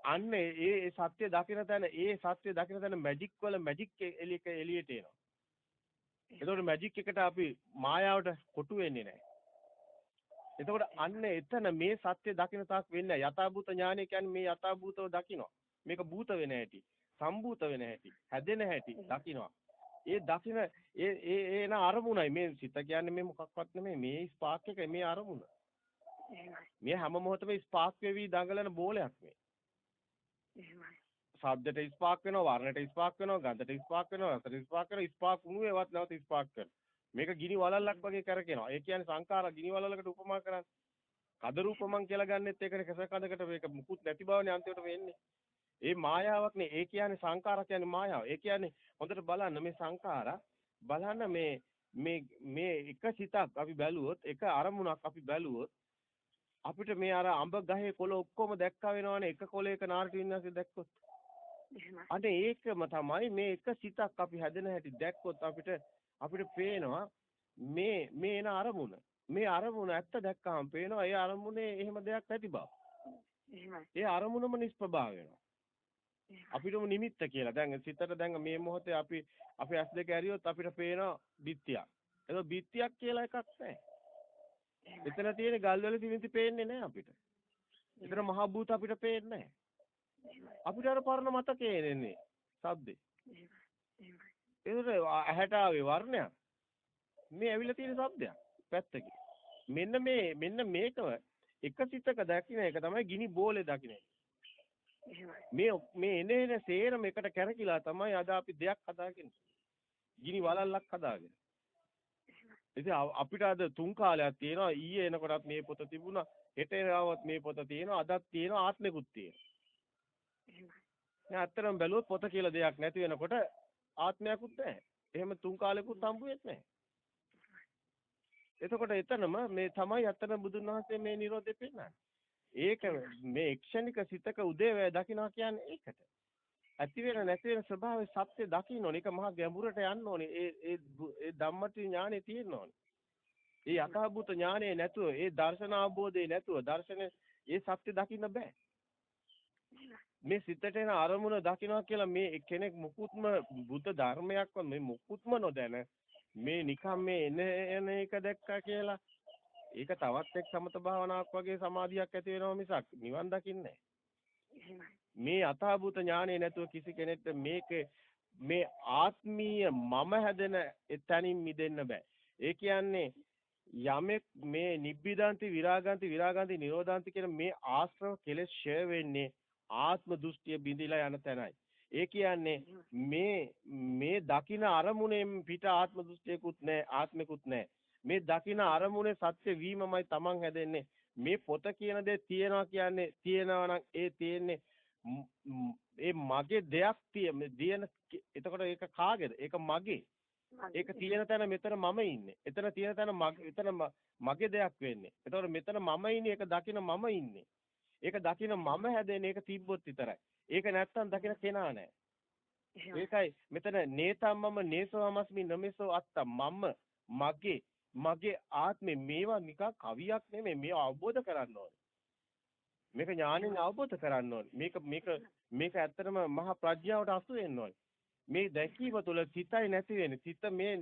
අන්න ඒ සත්‍ය දකින තැන ඒ සත්‍ය දකින තැන මැජික් වල මැජික් එළියක එළියට එනවා. එතකොට මැජික් එකට අපි මායාවට කොටු වෙන්නේ නැහැ. එතකොට අන්න එතන මේ සත්‍ය දකින තාක් වෙන්නේ යථාභූත ඥානය කියන්නේ මේ යථාභූතව දකිනවා. මේක භූත වෙන හැටි. සම්භූත වෙන හැටි, හැදෙන හැටි දකිනවා. ඒ දකින ඒ ඒ එන අරමුණයි මේ සිත කියන්නේ මේ මොකක්වත් නෙමෙයි මේ ස්පාක් එක මේ අරමුණ. මේ හැම මොහොතම ස්පාක් වෙවි දඟලන බෝලයක් මේ. ශබ්දයට ස්පාක් වෙනවා, වර්ණයට ස්පාක් වෙනවා, ගන්ධයට ස්පාක් වෙනවා, රසට ස්පාක් වෙනවා, ස්පාක් වුණු ඒවත් නැවත ස්පාක් කරනවා. මේක ගිනි වලල්ලක් වගේ කරකිනවා. ඒ කියන්නේ සංඛාර ගිනි වලල්ලකට උපමා කරන්නේ. කද රූපමන් කියලා ගන්නෙත් ඒකනේ කස කඳකට මේක මුකුත් නැති බවනේ අන්තිමට වෙන්නේ. ඒ මායාවක්නේ ඒ කියන්නේ සංඛාර කියන්නේ මායාව. ඒ කියන්නේ හොඳට බලන්න මේ සංඛාර බලන්න මේ මේ මේ එක සිතක් අපි බැලුවොත් එක අරමුණක් අපි බැලුවොත් අපිට මේ අර අඹ ගහේ කොළ ඔක්කොම දැක්කා වෙනවනේ එක කොළයක නාරටි වින්නාසේ දැක්කොත්. අනේ ඒකම තමයි මේ එක සිතක් අපි හැදෙන හැටි දැක්කොත් අපිට අපිට පේනවා මේ මේ එන අරමුණ. මේ අරමුණ ඇත්ත දැක්කම පේනවා ඒ අරමුණේ එහෙම දෙයක් නැති බව. ඒ අරමුණම නිෂ්ප්‍රභා වෙනවා. අපිටම නිමිත්ත කියලා. දැන් සිතට දැන් මේ මොහොතේ අපි අපි ඇස් දෙක ඇරියොත් අපිට පේන බිත්තියක්. ඒක බිත්තියක් කියලා එකක් නැහැ. එතන තියෙන ගල්වල තිමිති පේන්නේ නැහැ අපිට. එතන මහ භූත අපිට පේන්නේ නැහැ. අපිට අර පරණ මතකේ එන්නේ සද්දේ. ඒකට ඇහැට ආවේ වර්ණයක්. මේ ඇවිල්ලා තියෙන શબ્දයක් පැත්තකින්. මෙන්න මේ මෙන්න මේකව එක සිතක දකින්න එක තමයි ගිනි බෝලේ දකින්න. මේ මේ එන එන සේරම එකට කැරකිලා තමයි අද අපි දෙයක් හදාගෙන ගිනි වලල්ලක් හදාගෙන. ඉතින් අපිට අද තුන් කාලයක් තියෙනවා ඊයේ එනකොටත් මේ පොත තිබුණා හෙට එනවත් මේ පොත තියෙනවා අදත් තියෙනවා ආත්මෙකුත් තියෙනවා. නෑ අත්‍තරම් බැලුවොත් පොත කියලා දෙයක් නැති වෙනකොට ආත්මයක්වත් නැහැ. එහෙම තුන් කාලෙකුත් හම්බ වෙන්නේ නැහැ. එතකොට එතනම මේ තමයි අත්තන බුදුන් වහන්සේ මේ Nirodhe පෙන්නන්නේ. ඒක මේ ක්ෂණික සිතක උදේවැය දකින්නවා කියන්නේ ඒකට. ඇති වෙන නැති වෙන ස්වභාවයේ සත්‍ය දකින්න ඕනේ. ඒක මහා ගැඹුරට යන්න ඕනේ. ඒ ඒ ඒ ධම්මති ඥානෙ තියෙන්න ඕනේ. ඒ යථාභූත ඥානෙ නැතුව, ඒ දර්ශන අවබෝධය නැතුව දර්ශනේ ඒ සත්‍ය දකින්න බෑ. මේ සිතට එන අරමුණ දකින්නවා කියලා මේ කෙනෙක් මුකුත්ම බුද්ධ ධර්මයක්ව මේ මුකුත්ම නොදැන මේ නිකම් මේ එන එක දැක්කා කියලා ඒක තවත් එක් සමත භාවනාවක් වගේ සමාධියක් ඇති වෙනවා මිසක් නිවන් දකින්නේ මේ අතාවූත ඥානෙ නැතුව කිසි කෙනෙක්ට මේක මේ ආත්මීය මම හැදෙන එතනින් මිදෙන්න බෑ. ඒ කියන්නේ යමෙක් මේ නිබ්බිදාන්ති විරාගාන්ති විරාගාන්ති නිරෝධාන්ති කියන මේ ආශ්‍රව කෙලෙස් ෂය වෙන්නේ ආත්ම දෘෂ්ටිය බිඳිලා යන තැනයි. ඒ කියන්නේ මේ මේ දකින අරමුණෙන් පිට ආත්ම දෘෂ්ටියකුත් නැහැ ආත්මිකුත් නැහැ. මේ දකින අරමුණේ සත්‍ය වීමමයි Taman හැදෙන්නේ. මේ පොත කියන දේ තියනවා කියන්නේ තියනවා නම් ඒ තියෙන්නේ ඒ මගේ දෙයක් තියෙන එතකොට ඒක කාගේද? ඒක මගේ. ඒක තියෙන තැන මෙතන මම ඉන්නේ. එතන තියෙන තැන එතන මගේ දෙයක් වෙන්නේ. එතකොට මෙතන මම ඉන්නේ ඒක දකින මම ඉන්නේ. ඒක දකින මම හැදෙන්නේ ඒක තිබ්බොත් විතරයි. ඒක නැත්තම් දකින කෙනා නැහැ. ඒකයි මෙතන නේතම්මම නේසවමස්මි නමෙසෝ අත්ත මම මගේ මගේ ආත්මේ මේවා නිකන් කවියක් නෙමෙයි මේවා අවබෝධ කරන්න ඕනේ. මේක ඥාණයෙන් අවබෝධ කරන්න ඕනේ. මේක මේක මේක ඇත්තටම මහා ප්‍රඥාවට අසු වෙන්න ඕනේ. මේ දැකීම තුළ සිතයි නැති වෙන්නේ. සිත මේ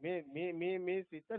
මේ මේ මේ සිත